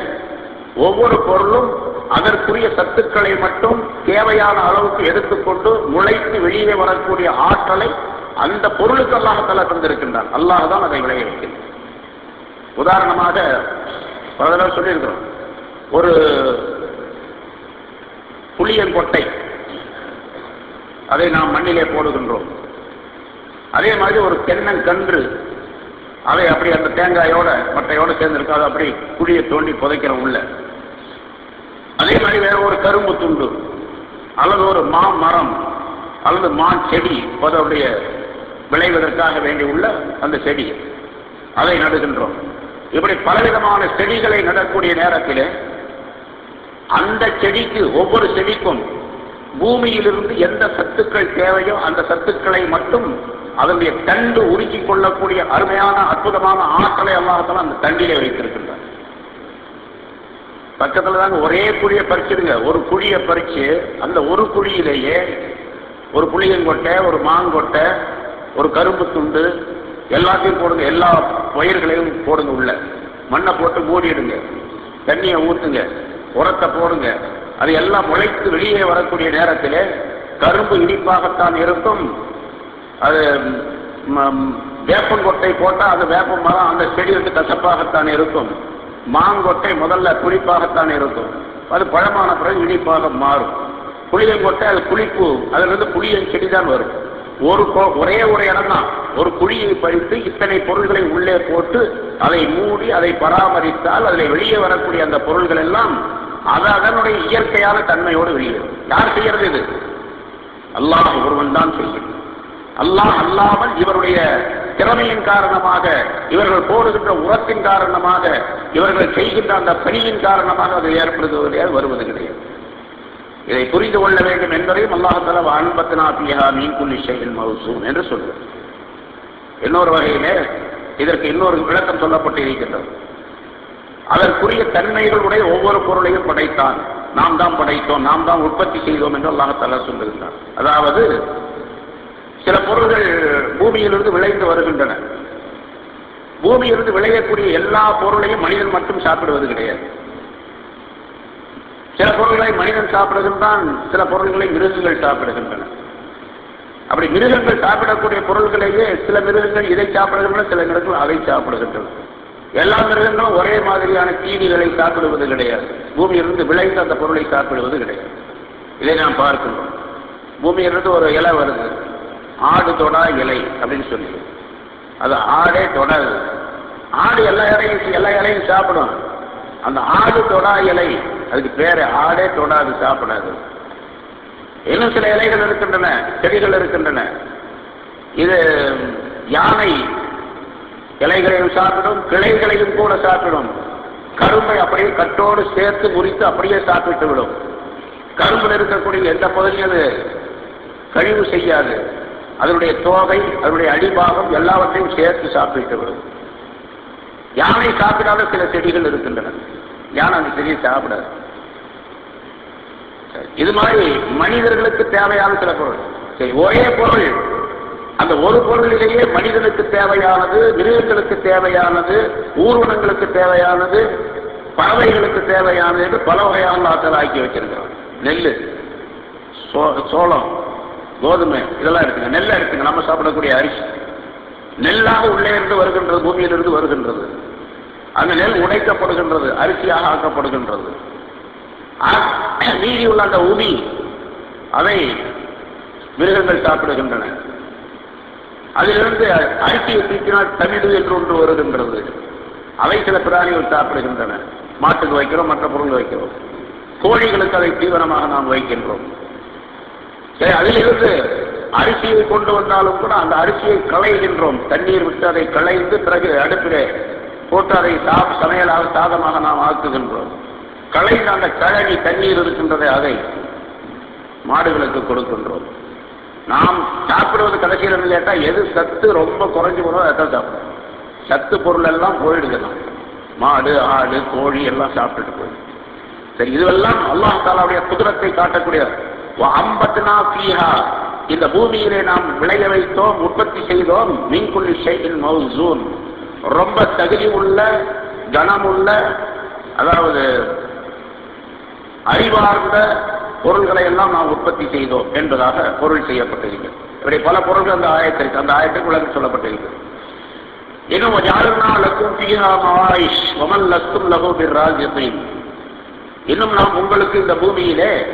ஒவ்வொரு பொருளும் அதற்குரிய சத்துக்களை மட்டும் தேவையான அளவுக்கு எடுத்துக்கொண்டு முளைத்து வெளியே வரக்கூடிய ஆற்றலை அந்த பொருளுக்கு அல்லாஹால தந்திருக்கின்றான். அல்லாஹ் தான் அதை விளைய உதாரணமாக பல தடவை சொல்லியிருக்கிறோம். ஒரு புளியன் கொட்டை. அதை நாம் மண்ணிலே போடுகின்றோம். அதே மாதிரி ஒரு தென்னங்கன்று அதை அப்படி அந்த தேங்காயோட மட்டையோட சேர்ந்து அதை அப்படி குழியை தோண்டி புதைக்கிறோம் உள்ள. அதே மாதிரி வேற ஒரு கரும்பு துண்டு. அல்லது ஒரு மா மரம். அல்லது மா செடி. அதனுடைய விளைவதற்காக வேண்டி உள்ள அந்த செடி. அதை நடுகின்றோம். இப்படி பலவிதமான செடிகளை நடக்கூடிய நேரத்தில் அந்த செடிக்கு ஒவ்வொரு செடிக்கும் பூமியிலிருந்து எந்த சத்துக்கள் தேவையோ அந்த சத்துக்களை மட்டும் அதனுடைய தண்டு உருக்கி கொள்ளக்கூடிய அருமையான அற்புதமான ஆற்றலை அல்லாஹால அந்த தண்டிலே வைத்திருக்கின்றார் பக்கத்தில் தாங்க ஒரே குழியை பறிச்சிருங்க ஒரு குழியை பறிச்சு அந்த ஒரு குழியிலேயே ஒரு புளியங்கொட்டை ஒரு மாங்கொட்டை ஒரு கரும்பு துண்டு எல்லாத்தையும் போடுங்க. எல்லா பயிர்களையும் போடுங்க உள்ள. மண்ணை போட்டு மூடிடுங்க. தண்ணியை ஊற்றுங்க உரத்தை போடுங்க. அது எல்லாம் முளைத்து வெளியே வரக்கூடிய நேரத்தில் கரும்பு இனிப்பாகத்தான் இருக்கும். அது வேப்பங்கொட்டை போட்டால் அது வேப்ப மரம் அந்த செடி வந்து கசப்பாகத்தான் இருக்கும். மாங்கொட்டை முதல்ல புளிப்பாகத்தான் இருக்கும். அது பழமான பிறகு இனிப்பாக மாறும். புளியங்கொட்டை அது புளிப்பு. அதிலிருந்து புளியன் செடி தான் வரும். ஒரு கோ- ஒரே ஒரு இடம் தான் ஒரு குழியை பறித்து இத்தனை பொருள்களை உள்ளே போட்டு அதை மூடி அதை பராமரித்தால் அதில் வெளியே வரக்கூடிய அந்த பொருள்கள் எல்லாம் அது அதனுடைய இயற்கையான தன்மையோடு வெளியே யார் செய்யறது இது? அல்லாஹ் ஒருவன் தான் செய்யும். அல்லாஹ் அல்லாமல் இவருடைய திறமையின் காரணமாக இவர்கள் போடுகின்ற உரத்தின் காரணமாக இவர்கள் செய்கின்ற அந்த பணியின் காரணமாக அது ஏற்படுவது கிடையாது வருவது கிடையாது. இதை புரிந்து கொள்ள வேண்டும் என்பதையும் அல்லாஹால அன்பத்தினா பியா மீன் புள்ளி ஷைல் மவுசூன் என்று சொல்லுவது இன்னொரு வகையிலே இதற்கு இன்னொரு விளக்கம் சொல்லப்பட்டு இருக்கின்றது அதற்குரிய தன்மைகளுடைய ஒவ்வொரு பொருளையும் படைத்தான். நாம் தான் படைத்தோம் நாம் தான் உற்பத்தி செய்தோம் என்று அல்லாஹால சொல்லுகின்றார் அதாவது சில பொருள்கள் பூமியிலிருந்து விளைந்து வருகின்றன. பூமியிலிருந்து விளையக்கூடிய எல்லா பொருளையும் மனிதன் மட்டும் சாப்பிடுவது கிடையாது. சில பொருள்களை மனிதன் சாப்பிடுகின்றான் சில பொருள்களை மிருகங்கள் சாப்பிடுகின்றன. அப்படி மிருகங்கள் சாப்பிடக்கூடிய பொருள்களையே சில மிருகங்கள் இதை சாப்பிடுகின்றன சில மிருகங்கள் அதை சாப்பிடுகின்றன. எல்லா மிருகங்களும் ஒரே மாதிரியான தீனிகளை சாப்பிடுவது கிடையாது. பூமியிலிருந்து விளைந்த அந்த பொருளை சாப்பிடுவது கிடையாது. இதை நாம் பார்க்கணும் பூமியிலிருந்து ஒரு இலை வருது. ஆடு தொடா இலை அப்படின்னு சொல்லி. அது ஆடே தொடது. ஆடு எல்லா இலையும் எல்லா இலையும் சாப்பிடும். அந்த ஆடு தொடா இலை அதுக்கு பேரு ஆடே தொடாது சாப்பிடாது. இன்னும் சில இலைகள் இருக்கின்றன செடிகள் இருக்கின்றன. இது யானை இலைகளையும் சாப்பிடும் கிளைகளையும் கூட சாப்பிடும். கரும்பை அப்படியே கட்டோடு சேர்த்து முறித்து அப்படியே சாப்பிட்டு விடும். கரும்பில் இருக்கக்கூடிய எந்த பகுதியும் அது கழிவு செய்யாது. அதனுடைய தோகை அதனுடைய அடிபாகம் எல்லாவற்றையும் சேர்த்து சாப்பிட்டு விடும். யானை சாப்பிடாத சில செடிகள் இருக்கின்றன. யானை அந்த செடியை சாப்பிடாது. இது மாதிரி மனிதர்களுக்கு தேவையான சில பொருள். சரி ஒரே பொருள். அந்த ஒரு பொருளிலேயே மனிதனுக்கு தேவையானது மிருகங்களுக்கு தேவையானது ஊர்வனங்களுக்கு தேவையானது பறவைகளுக்கு தேவையானது என்று பல வகையான ஆற்றல் ஆக்கி வச்சிருக்கிறோம். நெல் சோளம் கோதுமை இதெல்லாம் இருக்குங்க நெல்லை இருக்குங்க நம்ம சாப்பிடக்கூடிய அரிசி. நெல்லாக உள்ளே இருந்து வருகின்றது பூமியிலிருந்து வருகின்றது. அந்த நெல் உடைக்கப்படுகின்றது அரிசியாக ஆக்கப்படுகின்றது. மீதி உள்ள அந்த உமி அதை மிருகங்கள் சாப்பிடுகின்றன. அதிலிருந்து அரிசியை தூக்கினால் தமிழ் என்று ஒன்று வருகின்றது அவை சில பிராணிகள் சாப்பிடுகின்றன. மாட்டுக்கு வைக்கிறோம் மற்ற பொருள் வைக்கிறோம். கோழிகளுக்கு அதை தீவனமாக நாம் வைக்கின்றோம். சரி அதிலிருந்து அரிசியை கொண்டு வந்தாலும் கூட அந்த அரிசியை களைகின்றோம். தண்ணீர் விட்டு அதை களைந்து பிறகு அடுப்பிலே போட்டு அதை சமையலாக சாதமாக நாம் ஆக்குகின்றோம். களைந்த அந்த கழனி தண்ணீர் இருக்கின்றதை அதை மாடுகளுக்கு கொடுக்கின்றோம். நாம் சாப்பிடுவது கடைசியில் கேட்டால் எது சத்து ரொம்ப குறைஞ்சு போனோ அதை தான் சத்து பொருள் எல்லாம் போயிடுதலாம் மாடு ஆடு கோழி எல்லாம் சாப்பிட்டுட்டு போயிடும் சரி இதுவெல்லாம் அல்லாஹ் தாலாவுடைய குதிரத்தை காட்டக்கூடிய அம்பத்னா ஃபீஹா. இந்த பூமியிலே நாம் விளைய வைத்தோம் உற்பத்தி செய்தோம் மீன்குள்ளி ஷைஇன் மௌசூன். ரொம்ப தகுதி உள்ள கனமுள்ள அதாவது அறிவார்ந்த பொருள்களை எல்லாம் நாம் உற்பத்தி செய்தோம் என்பதாக பொருள் செய்யப்பட்டிருக்கிறது இப்படி பல பொருள்கள் அந்த ஆயத்திற்கு அந்த ஆயத்திற்கு விளக்கம் சொல்லப்பட்டிருக்கிறது இன்னும் ஜாலுனா இன்னும் நாம் உங்களுக்கு இந்த பூமியிலே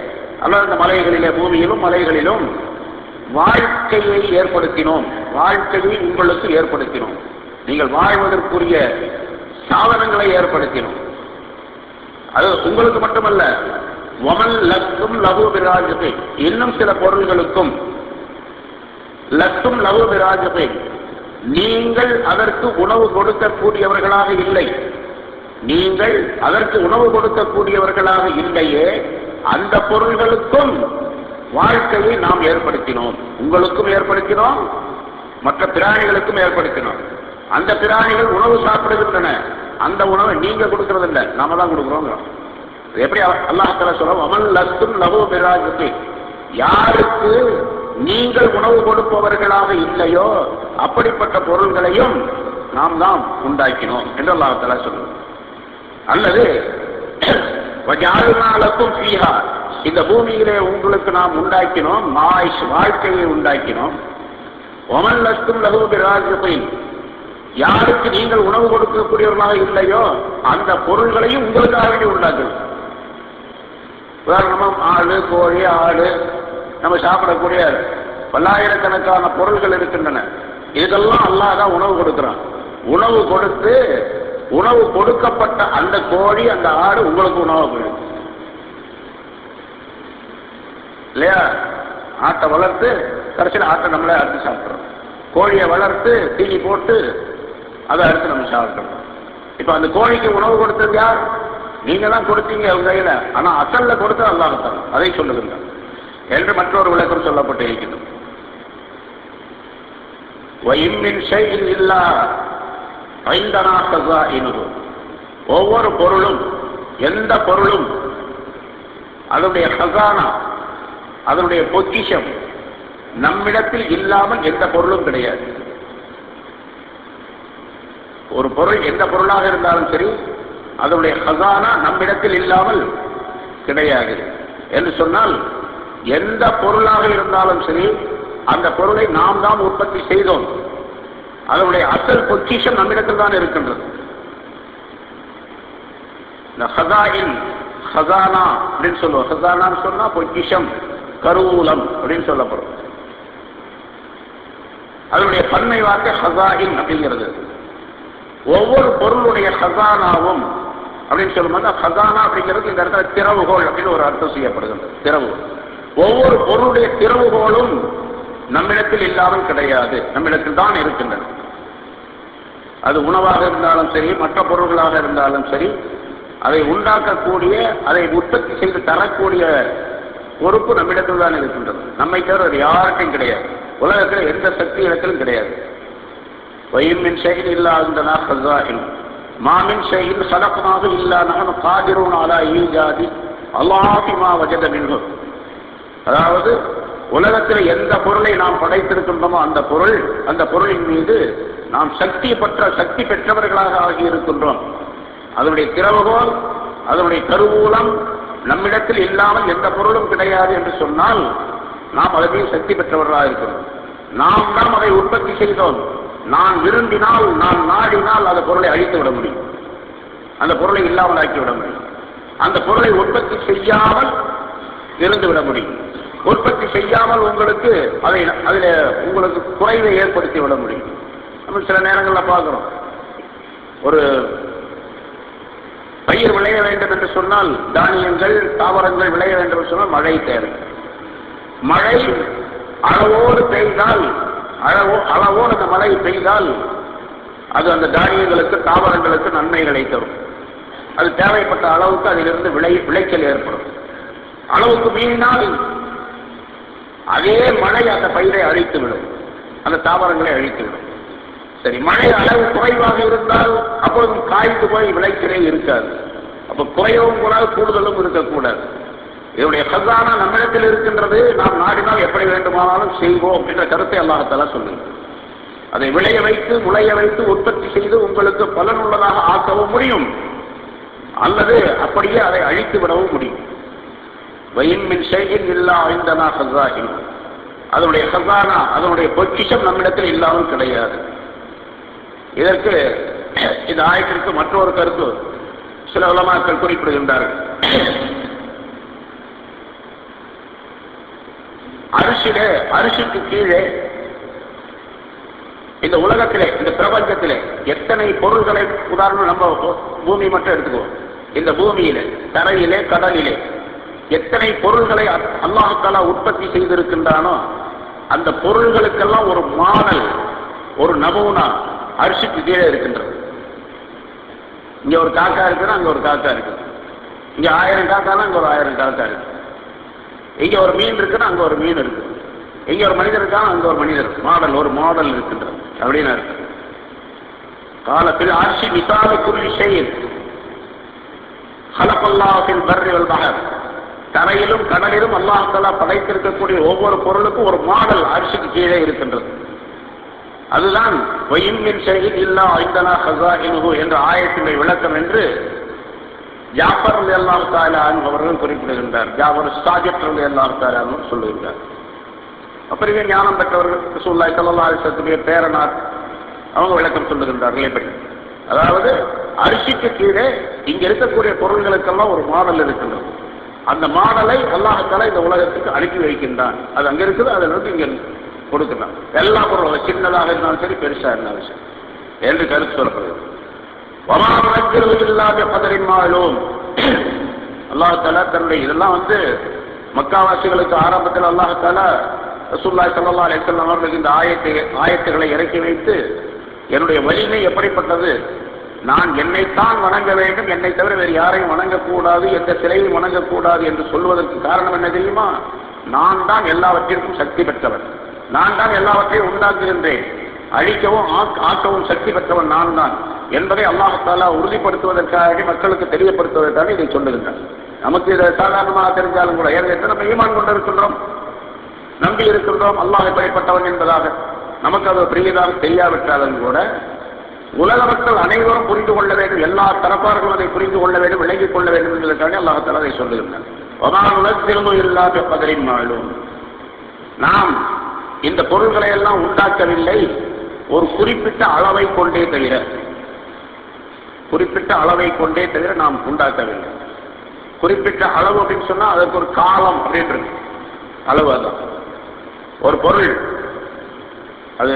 அல்லது இந்த மலைகளிலே பூமியிலும் மலைகளிலும் வாழ்க்கையை ஏற்படுத்தினோம். வாழ்க்கையை உங்களுக்கு ஏற்படுத்தினோம். நீங்கள் வாழ்வதற்குரிய சாதனங்களை ஏற்படுத்தினோம். அது உங்களுக்கு மட்டுமல்ல. ஒமன் லக்கும் லகு விராஜத்தை இன்னும் சில பொருள்களுக்கும். லக்கும் லகு விராஜத்தை நீங்கள் அதற்கு உணவு கொடுக்கக்கூடியவர்களாக இல்லை. நீங்கள் அதற்கு உணவு கொடுக்கக்கூடியவர்களாக இல்லையே. அந்த பொருள்களுக்கும் வாழ்க்கையை நாம் ஏற்படுத்தினோம். உங்களுக்கும் ஏற்படுத்தினோம். மற்ற பிராணிகளுக்கும் ஏற்படுத்தினோம். அந்த பிராணிகள் உணவு சாப்பிடுகின்றன. அந்த உணவை நீங்க கொடுக்கறது இல்ல நாம தான் கொடுக்குறோங்க எப்படி அல்லாஹால சொல்ல அமல் லஸ்தும் லகு பிராஜத்தை யாருக்கு நீங்கள் உணவு கொடுப்பவர்களாக இல்லையோ அப்படிப்பட்ட பொருள்களையும் நாம் தான் உண்டாக்கினோம் என்று அல்லாஹால சொல்லுவோம் அல்லது வஜாலுனாலக்கும் ஃபீஹா. இந்த பூமியிலே உங்களுக்கு நாம் உண்டாக்கினோம் வாழ்க்கையை உண்டாக்கினோம். ஒமன் லஸ்தும் லகு பிராஜத்தின் யாருக்கு நீங்கள் உணவு கொடுக்கக்கூடியவர்களாக இல்லையோ அந்த பொருள்களையும் உங்களுக்காக வேண்டி உண்டாக்குது. உதாரணமா ஆடு கோழி ஆடு நம்ம சாப்பிடக்கூடிய பல்லாயிரக்கணக்கான பொருள்கள் இருக்கின்றன. இதெல்லாம் அல்லாதான் உணவு கொடுக்கிறான். உணவு கொடுத்து உணவு கொடுக்கப்பட்ட அந்த கோழி அந்த ஆடு உங்களுக்கு உணவு போயிடும். இல்லையா? ஆட்டை வளர்த்து கடைசியில் ஆட்டை நம்மளே அறுத்து சாப்பிட்றோம். கோழியை வளர்த்து தீனி போட்டு அதை அறுத்து நம்ம சாப்பிட்றோம் இப்ப அந்த கோழிக்கு உணவு கொடுத்தது யார்? நீங்க தான் கொடுத்தீங்க உங்க கையில. ஆனா அசல்ல கொடுத்து அல்லாஹத்தான் அதை சொல்லுங்க என்று மற்றொரு விளக்கம் சொல்லப்பட்டு இருக்கிறது. ஒவ்வொரு பொருளும் எந்த பொருளும் அதனுடைய ஹசானா அதனுடைய பொக்கிஷம் நம்மிடத்தில் இல்லாமல் எந்த பொருளும் கிடையாது. ஒரு பொருள் எந்த பொருளாக இருந்தாலும் சரி அதனுடைய ஹசானா நம்மிடத்தில் இல்லாமல் கிடையாது. என்று சொன்னால் எந்த பொருளாக இருந்தாலும் சரி அந்த பொருளை நாம் தான் உற்பத்தி செய்தோம். அதனுடைய அசல் பொக்கிஷம் நம்மிடத்தில் தான் இருக்கின்றது. இந்த ஹசாயின் ஹசானா அப்படின்னு சொல்லுவோம். ஹசானான்னு சொன்னா பொக்கிஷம் கருவூலம் அப்படின்னு சொல்லப்படும். அதனுடைய பன்மை வார்த்தை ஹசாயின் அப்படிங்கிறது. ஒவ்வொரு பொருளுடைய ஹசானாவும் அப்படின்னு சொல்லும்போது ஹசானா அப்படிங்கிறது இந்த இடத்துல திறவுகோள் அப்படின்னு ஒரு அர்த்தம் செய்யப்படுகிறது. திறவு. ஒவ்வொரு பொருளுடைய திறவுகோளும் நம்மிடத்தில் இல்லாமல் கிடையாது. நம்மிடத்தில் தான் இருக்கின்றன. அது உணவாக இருந்தாலும் சரி மற்ற பொருள்களாக இருந்தாலும் சரி அதை உண்டாக்கக்கூடிய அதை உற்பத்தி செய்து தரக்கூடிய பொறுப்பு நம்மிடத்தில் தான் இருக்கின்றது. நம்மை தவிர யாருக்கும் கிடையாது. உலகத்தில் எந்த சக்தி இடத்திலும் கிடையாது. வயின்மின் செயல் இல்லாதனா ஹசாயின் மாமின் செயல் சதப்பமாக இல்லா நகன் காதிரோன் அலா ஈஜாதி அல்லாஹிமா அதாவது உலகத்தில் எந்த பொருளை நாம் படைத்திருக்கின்றோமோ அந்த பொருள் அந்த பொருளின் மீது நாம் சக்தி பெற்ற சக்தி பெற்றவர்களாக ஆகியிருக்கின்றோம். அதனுடைய திறவுகோல் அதனுடைய கருவூலம் நம்மிடத்தில் இல்லாமல் எந்த பொருளும் கிடையாது என்று சொன்னால் நாம் அதற்கு சக்தி பெற்றவர்களாக இருக்கிறோம். நாம் நாம் அதை உற்பத்தி செய்தோம். நான் விரும்பினால் நான் நாடினால் அந்த பொருளை அழித்து விட முடியும். அந்த பொருளை இல்லாமல் ஆக்கி விட முடியும். அந்த பொருளை உற்பத்தி செய்யாமல் இருந்து விட முடியும். உற்பத்தி செய்யாமல் உங்களுக்கு அதை அதில் உங்களுக்கு குறைவை ஏற்படுத்தி விட முடியும். நம்ம சில நேரங்களில் பார்க்குறோம். ஒரு பயிர் விளைய வேண்டும் என்று சொன்னால் தானியங்கள் தாவரங்கள் விளைய வேண்டும் என்று சொன்னால் மழை தேவை. மழை அளவோடு பெய்தால் அளவோ அளவோ அந்த மழை பெய்தால் அது அந்த தானியங்களுக்கு தாவரங்களுக்கு நன்மைகளை தரும். அது தேவைப்பட்ட அளவுக்கு அதிலிருந்து விளை விளைச்சல் ஏற்படும். அளவுக்கு மீறினால் அதே மழை அந்த பயிரை அழித்துவிடும். அந்த தாவரங்களை அழித்துவிடும். சரி மழை அளவு குறைவாக இருந்தால் அப்பொழுதும் காய்ந்து போய் விளைச்சலே இருக்காது. அப்ப குறையவும் கூடாது கூடுதலும் இருக்கக்கூடாது. இதனுடைய ஹசானா நம்மிடத்தில் இருக்கின்றது. நாம் நாடினால் எப்படி வேண்டுமானாலும் செய்வோம் என்ற கருத்தை அல்லாஹால சொல்லுங்க அதை விளைய வைத்து முளைய வைத்து உற்பத்தி செய்து உங்களுக்கு பலனுள்ளதாக ஆக்கவும் முடியும். அல்லது அப்படியே அதை அழித்து விடவும் முடியும். வயின்மின் செய்கின் இல்லா ஐந்தனா ஹசாயின் அதனுடைய ஹசானா அதனுடைய பொக்கிஷம் நம்மிடத்தில் இல்லாமல் கிடையாது. இதற்கு இந்த ஆயத்திற்கு மற்றொரு கருத்து சில உலமாக்கள் குறிப்பிடுகின்றார்கள். அரிசியில அரிசிக்கு கீழே இந்த உலகத்திலே இந்த பிரபஞ்சத்திலே எத்தனை பொருள்களை உதாரணம் நம்ம பூமி மட்டும் எடுத்துக்குவோம். இந்த பூமியிலே தரையிலே கடலிலே எத்தனை பொருள்களை அல்லாஹாலா உற்பத்தி செய்திருக்கின்றானோ அந்த பொருள்களுக்கெல்லாம் ஒரு மாடல் ஒரு நமூனா அரிசிக்கு கீழே இருக்கின்றது. இங்க ஒரு காக்கா இருக்குன்னா அங்க ஒரு காக்கா இருக்கு இங்க ஆயிரம் காக்கானா அங்க ஒரு ஆயிரம் காக்கா இருக்கு இங்க ஒரு மீன் இருக்குன்னா அங்க ஒரு மீன் இருக்கு. இங்க ஒரு மனிதர் இருக்கான் அங்க ஒரு மனிதர் மாடல் ஒரு மாடல் இருக்கின்றது. அப்படின்னு இருக்கு காலத்தில் ஆட்சி மிசாத குருவி செய்யும் ஹலப்பல்லாஹின் பர்ரிவல் மகர் தரையிலும் கடலிலும் அல்லாஹலா படைத்திருக்கக்கூடிய ஒவ்வொரு பொருளுக்கும் ஒரு மாடல் அரிசிக்கு கீழே இருக்கின்றது. அதுதான் வயின்மின் செய்தி இல்லா ஐந்தனா ஹசா இனுகு என்ற ஆயத்தினுடைய விளக்கம் என்று ஜாஃபர் எல்லாம் அல்லாம் தாலான் அவர்கள் குறிப்பிடுகின்றார். ஜாஃபர் சாஜத் எல்லாம் அல்லாம் தாலான் சொல்லுகின்றார். அப்புறம் ஞானம் பெற்றவர்கள் சுல்லாய் சல்லா அலிசத்துடைய பேரனார் அவங்க விளக்கம் சொல்லுகின்றார்கள் எப்படி அதாவது அரிசிக்கு கீழே இங்க இருக்கக்கூடிய பொருள்களுக்கெல்லாம் ஒரு மாடல் இருக்கின்றது. அந்த மாடலை அல்லாஹத்தால இந்த உலகத்துக்கு அனுப்பி வைக்கின்றான். அது அங்க இருக்குது அதுல இருந்து இங்க கொடுக்கிறான் எல்லா பொருளும் சின்னதாக இருந்தாலும் சரி பெருசா இருந்தாலும் சரி. என்று கருத்து சொல்லப்படுகிறது. வமானத்தில் இல்லாத பதறிமாலும் அல்லாஹால தன்னுடைய இதெல்லாம் வந்து மக்காவாசிகளுக்கு ஆரம்பத்தில் அல்லாஹால ரசூல்லாய் சல்லா அலிசல்லாம் அவர்களுக்கு இந்த ஆயத்தை ஆயத்துகளை இறக்கி வைத்து என்னுடைய வலிமை எப்படிப்பட்டது? நான் என்னைத்தான் வணங்க வேண்டும் என்னை தவிர வேறு யாரையும் வணங்கக்கூடாது எந்த சிலையும் வணங்கக்கூடாது என்று சொல்வதற்கு காரணம் என்ன தெரியுமா? நான் தான் எல்லாவற்றிற்கும் சக்தி பெற்றவன். நான் தான் எல்லாவற்றையும் உண்டாக்குகின்றேன். அழிக்கவும் ஆக்கவும் சக்தி பெற்றவன் நான் தான் என்பதை அல்லாஹாலா உறுதிப்படுத்துவதற்காக மக்களுக்கு தெரியப்படுத்துவதற்காக இதை சொல்லுகின்றான் நமக்கு இதை சாதாரணமாக தெரிஞ்சாலும் கூட ஏற்கனவே நம்ம ஈமான் கொண்டிருக்கின்றோம்? நம்பி இருக்கின்றோம் அல்லாஹ் பயப்பட்டவன் என்பதாக. நமக்கு அது பெரியதாக தெரியாவிட்டாலும் கூட உலக மக்கள் அனைவரும் புரிந்து கொள்ள வேண்டும் எல்லா தரப்பார்களும் அதை புரிந்து கொள்ள வேண்டும் விளங்கிக் கொள்ள வேண்டும் என்பதற்காக அல்லாஹால அதை சொல்லுகின்றான் ஒமானுடன் இல்லாத பதறின் மாளும் நாம் இந்த பொருள்களை எல்லாம் உண்டாக்கவில்லை ஒரு குறிப்பிட்ட அளவை கொண்டே தவிர குறிப்பிட்ட அளவை கொண்டே தவிர நாம் உண்டாக்கவில்லை. குறிப்பிட்ட அளவு அப்படின்னு சொன்னா அதற்கு ஒரு காலம் அப்படின்னு அளவு அதான் ஒரு பொருள். அது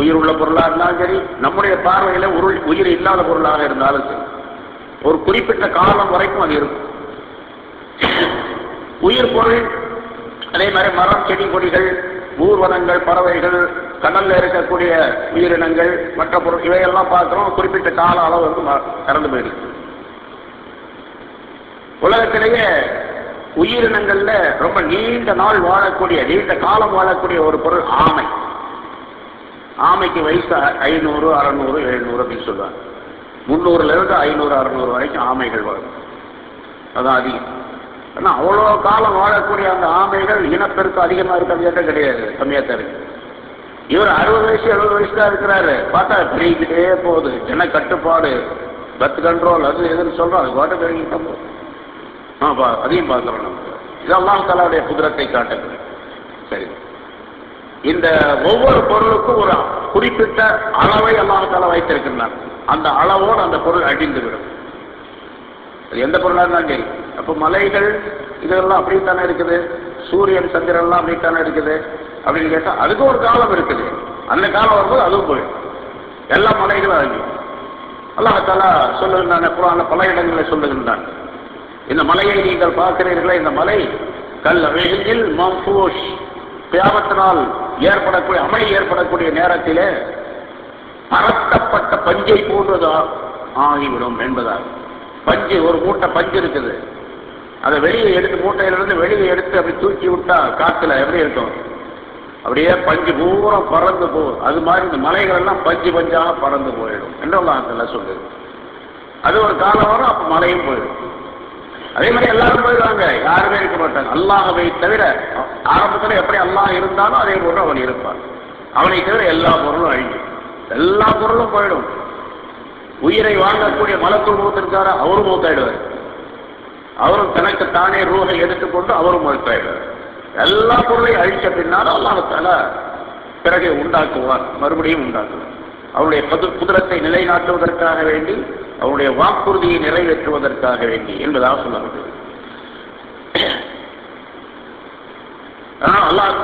உயிர் உள்ள பொருளாக இருந்தாலும் சரி நம்முடைய பார்வையில உருள் உயிர் இல்லாத பொருளாக இருந்தாலும் சரி ஒரு குறிப்பிட்ட காலம் வரைக்கும் அது இருக்கும். உயிர் பொருள் அதே மாதிரி மரம் செடி கொடிகள் ஊர்வனங்கள் பறவைகள் கடல்ல இருக்கக்கூடிய உயிரினங்கள் மற்ற பொருள் இவையெல்லாம் பார்க்கிறோம். குறிப்பிட்ட கால அளவு வந்து ம- போயிருக்கு உலகத்திலேயே உயிரினங்கள்ல ரொம்ப நீண்ட நாள் வாழக்கூடிய நீண்ட காலம் வாழக்கூடிய ஒரு பொருள் ஆமை. ஆமைக்கு வயசு ஐநூறு அறநூறு எழுநூறு அப்படின்னு சொல்லுவாங்க. முந்நூறுல இருந்து ஐநூறு அறநூறு வரைக்கும் ஆமைகள் வரும் அதான் அதிகம். ஆனா அவ்வளோ காலம் வாழக்கூடிய அந்த ஆமைகள் இனப்பெருக்கு அதிகமா இருக்கிறது கிடையாது. கம்மியா தான் இருக்கு. இவர் அறுபது வயசு எழுபது வயசு தான் இருக்கிறாரு. பார்த்தா பெருகிக்கிட்டே போகுது. என்ன கட்டுப்பாடு? பத் கண்ட்ரோல் அது எதுன்னு சொல்றோம். அது பாட்டு பெருகிட்டே போகுது. அதையும் பார்க்கிறோம் நம்ம. இது அல்லாஹ் தலாவுடைய குதிரத்தை காட்டுது. சரி. இந்த ஒவ்வொரு பொருளுக்கும் ஒரு குறிப்பிட்ட அளவை அல்லாஹால வைத்திருக்கின்றான். அந்த அளவோடு அந்த பொருள் அழிந்துவிடும். அது எந்த பொருளாக இருந்தாலும் சரி. அப்போ மலைகள் இதெல்லாம் அப்படித்தானே இருக்குது? சூரியன் சந்திரன்லாம் அப்படித்தானே இருக்குது? அப்படின்னு கேட்டா அதுக்கு ஒரு காலம் இருக்குது. அந்த காலம் வரும்போது அதுவும் போயிடும். எல்லா மலைகளும் அழியும். அல்லாஹால சொல்லுகின்றான் குரான பல இடங்களில் சொல்லுகின்றான். இந்த மலையை நீங்கள் பார்க்கிறீர்களே இந்த மலை கல் வெயில் மம்பூஷ் கியாமத்தினால் ஏற்படக்கூடிய அமை ஏற்படக்கூடிய நேரத்திலே அறத்தப்பட்ட பஞ்சை போன்றது ஆகிவிடும் என்பதால். பஞ்சு ஒரு மூட்டை பஞ்சு இருக்குது. அதை வெளியே எடுத்து மூட்டையிலிருந்து வெளியே எடுத்து அப்படி தூக்கி விட்டா காத்துல எப்படி இருக்கும்? அப்படியே பஞ்சு பூரா பறந்து போகும் அது மாதிரி இந்த மலைகள் எல்லாம் பஞ்சு பஞ்சாக பறந்து போயிடும். என்று அல்லாஹ் சொல்லுது. அது ஒரு காலம் வரும் அப்ப மலையும் போயிடும். அதே மாதிரி எல்லாரும் போயிடுவாங்க. யாருமே இருக்க மாட்டாங்க. அல்லாஹவை தவிர ஆரம்பத்தில் எப்படி அல்லாஹ் இருந்தாலும் அதே போன்று அவன் இருப்பான். அவனை தவிர எல்லா பொருளும் அழியும். எல்லா பொருளும் போயிடும். உயிரை வாங்கக்கூடிய மலக்குள் மூத்திருக்காரா? அவரும் மூத்தாயிடுவார். அவரும் தனக்கு தானே ரூகை எடுத்துக்கொண்டு அவரும் மூத்தாயிடுவார். எல்லா பொருளையும் அழிச்ச பின்னாலும் அல்லாஹால பிறகு உண்டாக்குவார் மறுபடியும் உண்டாக்குவார் அவருடைய புது குதிரத்தை நிலைநாட்டுவதற்காக வேண்டி அவருடைய வாக்குறுதியை நிறைவேற்றுவதற்காக வேண்டி என்பதாக சொல்லப்பட்டது. ஆனால் அல்லாஹ்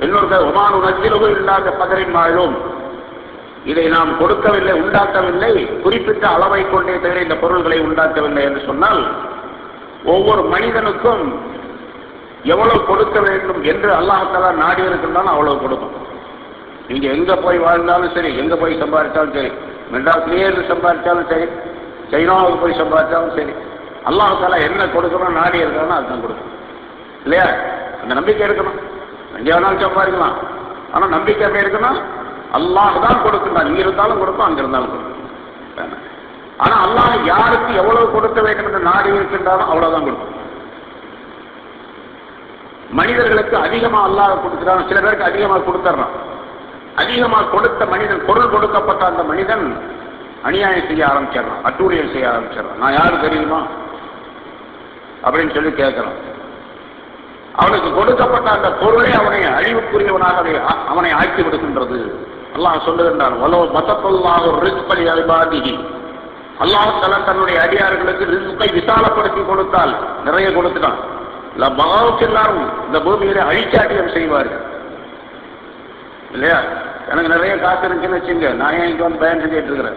இன்னொரு ஒமான் உணர்ச்சிலவும் இல்லாத பகரின் வாழும் இதை நாம் கொடுக்கவில்லை உண்டாக்கவில்லை குறிப்பிட்ட அளவை கொண்டே தவிர இந்த பொருள்களை உண்டாக்கவில்லை என்று சொன்னால் ஒவ்வொரு மனிதனுக்கும் எவ்வளவு கொடுக்க வேண்டும் என்று அல்லாஹாலா நாடி இருக்கின்றாலும் அவ்வளவு கொடுக்கும். நீங்க எங்க போய் வாழ்ந்தாலும் சரி எங்க போய் சம்பாதிச்சாலும் சரி மெட்ராஸ்லயே இருந்து சம்பாதிச்சாலும் சரி சைனாவுக்கு போய் சம்பாதிச்சாலும் சரி அல்லாஹாலா என்ன கொடுக்கணும் நாடி இருக்கானோ அதுதான் கொடுக்கும். இல்லையா? அந்த நம்பிக்கை இருக்கணும். எங்கே வேணாலும் சம்பாதிக்கலாம். ஆனா நம்பிக்கை எப்படி இருக்கணும்? அல்லாஹ் தான் கொடுக்கணும் இங்க இருந்தாலும் கொடுக்கும் அங்க இருந்தாலும் கொடுக்கும் ஆனா அல்லாஹ் யாருக்கு எவ்வளவு கொடுக்க வேண்டும் என்று நாடி இருக்கின்றானோ அவ்வளவுதான் கொடுக்கும். மனிதர்களுக்கு அதிகமா அல்லாஹ் கொடுக்கிறான் சில பேருக்கு அதிகமாக கொடுத்துறான். அதிகமாக கொடுத்த மனிதன் பொருள் கொடுக்கப்பட்ட அந்த மனிதன் அநியாயம் செய்ய ஆரம்பிச்சிடறான் அட்டூழியம் செய்ய ஆரம்பிச்சிடறான். நான் யாரு தெரியுமா? அப்படின்னு சொல்லி கேட்கிறான் அவனுக்கு கொடுக்கப்பட்ட அந்த பொருளை அவனை அழிவுக்குரியவனாக அதை அவனை ஆக்கி விடுகின்றது. அல்லாஹ் சொல்லுகின்றான் வலோ மதப்பல்லாக ரிஸ்பலி அல்பாதிகி அல்லாஹால தன்னுடைய அடியார்களுக்கு ரிசுக்கை விசாலப்படுத்தி கொடுத்தால் நிறைய கொடுத்துட்டான். பகவுக்கு எல்லாரும் இந்த பூமியில அழிச்சாட்டியம் செய்வார்கள். இல்லையா? எனக்கு நிறைய காசு இருக்குன்னு வச்சுங்க நான் ஏன் இங்க வந்து பயன் செஞ்சுட்டு இருக்கிறேன்?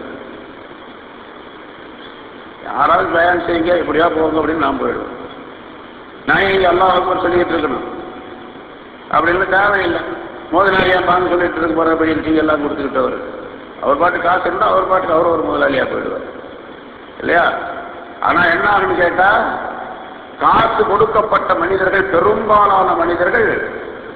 யாராவது பயன் செய்யுங்க இப்படியா போங்க அப்படின்னு நான் போயிடுவேன். நான் ஏன் இங்க சொல்லிட்டு இருக்கணும்? அப்படின்னு தேவையில்லை. முதலாளியா பாங்க சொல்லிட்டு இருக்க போற அப்படின்னு எல்லாம் கொடுத்துக்கிட்டவர். அவர் பாட்டு காசு இருந்தால் அவர் பாட்டுக்கு அவர் ஒரு முதலாளியா போயிடுவார். இல்லையா? ஆனா என்ன ஆகுன்னு கேட்டா காசு கொடுக்கப்பட்ட மனிதர்கள் பெரும்பாலான மனிதர்கள்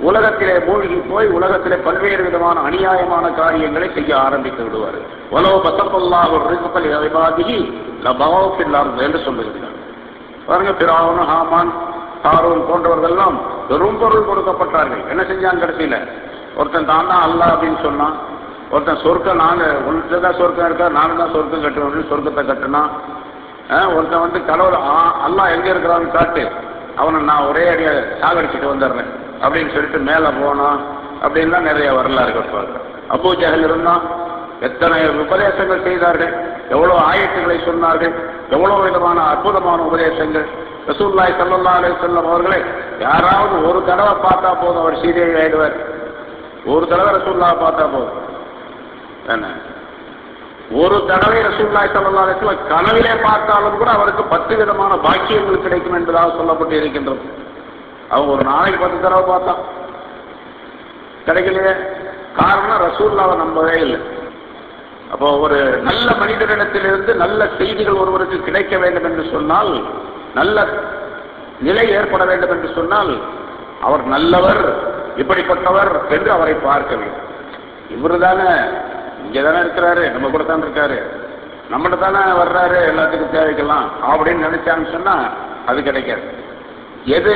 உலகத்திலே மூழ்கி போய் உலகத்திலே பல்வேறு விதமான அநியாயமான காரியங்களை செய்ய ஆரம்பித்து விடுவார் உலக பத்தப்பல்லாக ரிசுக்கல் அபிபாதிகி லபாவப்பில்லார் என்று சொல்லுகிறார் பாருங்க பிராவன் ஹாமான் தாரூன் போன்றவர்கள்லாம் பெரும் பொருள் கொடுக்கப்பட்டார்கள். என்ன செஞ்சாங்க கடைசியில? ஒருத்தன் தான் தான் அல்ல அப்படின்னு சொன்னான். ஒருத்தன் சொர்க்கம் நாங்கள் உன்கிட்ட தான் சொர்க்கம் இருக்கா நானும் தான் சொர்க்கம் கட்டுவேன் சொர்க்கத்தை கட்டினா ஒருத்தன் வந்து கடவுள் அல்லா எங்கே இருக்கிறான்னு காட்டு. அவனை நான் ஒரே அடியா சாகடிச்சுட்டு வந்துடுறேன் அப்படின்னு சொல்லிட்டு மேலே போனான் அப்படின்லாம் நிறைய வரலாறு கட்டுவாங்க அபூ ஜஹல் இருந்தான் எத்தனை உபதேசங்கள் செய்தார்கள் எவ்வளோ ஆயத்துக்களை சொன்னார்கள் எவ்வளோ விதமான அற்புதமான உபதேசங்கள். ரசூல்லாய் சல்லா அலி சொல்லம் அவர்களை யாராவது ஒரு தடவை பார்த்தா போதும் அவர் சீதையை ஆயிடுவார் ஒரு தடவை ரசூல்லா பார்த்தா போதும். என்ன? ஒரு தடவை ரசூல்லாய் சல்லா கனவிலே பார்த்தாலும் கூட அவருக்கு பத்து விதமான பாக்கியங்கள் கிடைக்கும் என்பதாக சொல்லப்பட்டு இருக்கின்றது அவங்க ஒரு நாளைக்கு பத்து தடவை பார்த்தான். கிடைக்கலையே. காரணம் ரசூல்லாவை நம்பவே இல்லை. அப்போ ஒரு நல்ல மனிதனிடத்திலிருந்து நல்ல செய்திகள் ஒருவருக்கு கிடைக்க வேண்டும் என்று சொன்னால் நல்ல நிலை ஏற்பட வேண்டும் என்று சொன்னால் அவர் நல்லவர் இப்படிப்பட்டவர் என்று அவரை பார்க்க வேண்டும். இவரு தானே இங்கே தானே இருக்கிறாரு நம்ம கூட தான் இருக்காரு. நம்மகிட்ட தானே வர்றாரு எல்லாத்துக்கும் தேவைக்கலாம் அப்படின்னு நினைச்சான்னு சொன்னா அது கிடைக்காது. எது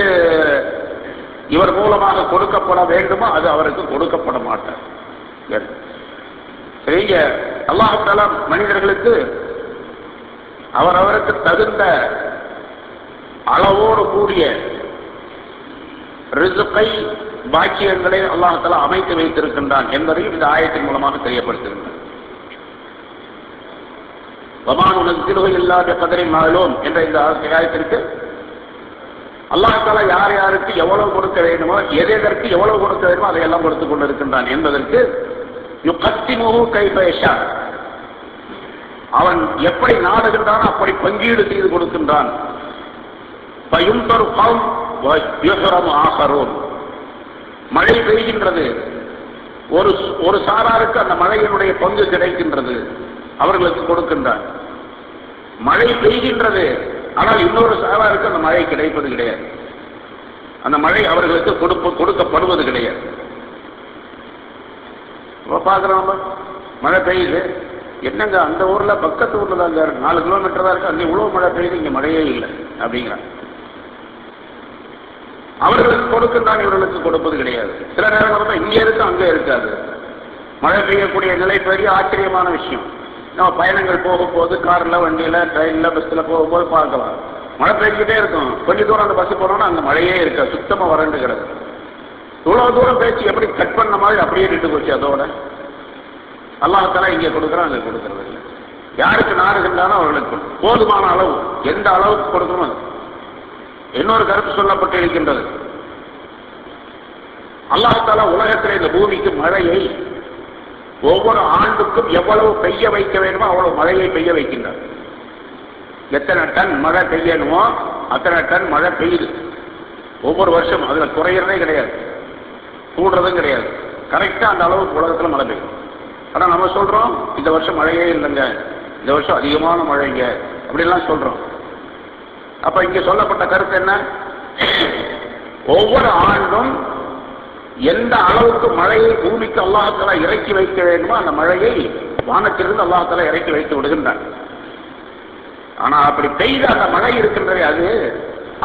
இவர் மூலமாக கொடுக்கப்பட வேண்டுமோ அது அவருக்கு கொடுக்கப்பட மாட்டார். சரிங்க அல்லாஹால மனிதர்களுக்கு அவரவருக்கு தகுந்த அளவோடு கூடிய ரிசுக்கை பாக்கியங்களை அல்லாஹால அமைத்து வைத்திருக்கின்றான் என்பதையும் இந்த ஆயத்தின் மூலமாக தெரியப்படுத்துகின்றான். உனக்கு சிலுவை இல்லாத கதரை மாறலோம் என்ற இந்த ஆயத்திற்கு அல்லாஹால யார் யாருக்கு எவ்வளவு கொடுக்க வேண்டுமோ எதற்கு எவ்வளவு கொடுக்க வேண்டுமோ அதையெல்லாம் கொடுத்துக் கொண்டிருக்கின்றான் என்பதற்கு யுகத்திமுகு கைபேஷா அவன் எப்படி நாடுகின்றான் அப்படி பங்கீடு செய்து கொடுக்கின்றான். ஆகரோன் மழை பெய்கின்றது. ஒரு ஒரு சாராருக்கு அந்த மழையினுடைய பங்கு கிடைக்கின்றது. அவர்களுக்கு கொடுக்கின்றார். மழை பெய்கின்றது. ஆனால் இன்னொரு சாராருக்கு அந்த மழை கிடைப்பது கிடையாது. அந்த மழை அவர்களுக்கு கொடுப்பு கொடுக்கப்படுவது கிடையாது. பார்க்குறோம் மழை பெய்யுது. என்னங்க அந்த ஊர்ல பக்கத்து ஊர்ல தான் நாலு கிலோமீட்டர் தான் இருக்கு. அங்கே இவ்வளவு மழை பெய்யுது இங்க மழையே இல்லை. அப்படிங்கிறாங்க அவர்களுக்கு கொடுக்கின்றான் இவர்களுக்கு கொடுப்பது கிடையாது. சில நேரங்கள் இங்கே இருக்கு அங்கே இருக்காது. மழை பெய்யக்கூடிய நிலை பெரிய ஆச்சரியமான விஷயம். நம்ம பயணங்கள் போகும்போது கார்ல வண்டியில ட்ரெயின்ல பஸ்ல போகும்போது பார்க்கலாம். மழை பெய்ஞ்சிட்டே இருக்கும். கொஞ்ச தூரம் அந்த பஸ் போனோம்னா அங்கே மழையே இருக்காது. சுத்தமா வறண்டு கிடக்கு. இவ்வளவு தூரம் பேச்சு எப்படி கட் பண்ண மாதிரி அப்படியே நின்று போச்சு அதோட. அல்லாஹால இங்கே கொடுக்குறோம் அங்கே கொடுக்கறது இல்லை. யாருக்கு நாடுகின்றானோ அவர்களுக்கு போதுமான அளவு. எந்த அளவுக்கு கொடுக்கணும் இன்னொரு கருத்து சொல்லப்பட்டு இருக்கின்றது அல்லாஹால உலகத்தில் இந்த பூமிக்கு மழையை ஒவ்வொரு ஆண்டுக்கும் எவ்வளவு பெய்ய வைக்க வேண்டுமோ அவ்வளவு மழையை பெய்ய வைக்கின்றார். எத்தனை டன் மழை பெய்யணுமோ அத்தனை டன் மழை பெய்யுது. ஒவ்வொரு வருஷம் அதுல குறையிறதே கிடையாது. கூடுறதும் கிடையாது. கரெக்டா அந்த அளவுக்கு உலகத்தில் மழை பெய்யும். ஆனா நம்ம சொல்றோம் இந்த வருஷம் மழையே இல்லைங்க. இந்த வருஷம் அதிகமான மழைங்க. அப்படின்லாம் சொல்றோம். அப்ப இங்க சொல்லப்பட்ட கருத்து என்ன? ஒவ்வொரு ஆண்டும் எந்த அளவுக்கு மழையை பூமிக்கு அல்லாஹால இறக்கி வைக்க வேண்டுமோ அந்த மழையை வானத்திலிருந்து அல்லாஹால இறக்கி வைத்து விடுகின்றார். ஆனா அப்படி பெய்த அந்த மழை இருக்கின்றதே அது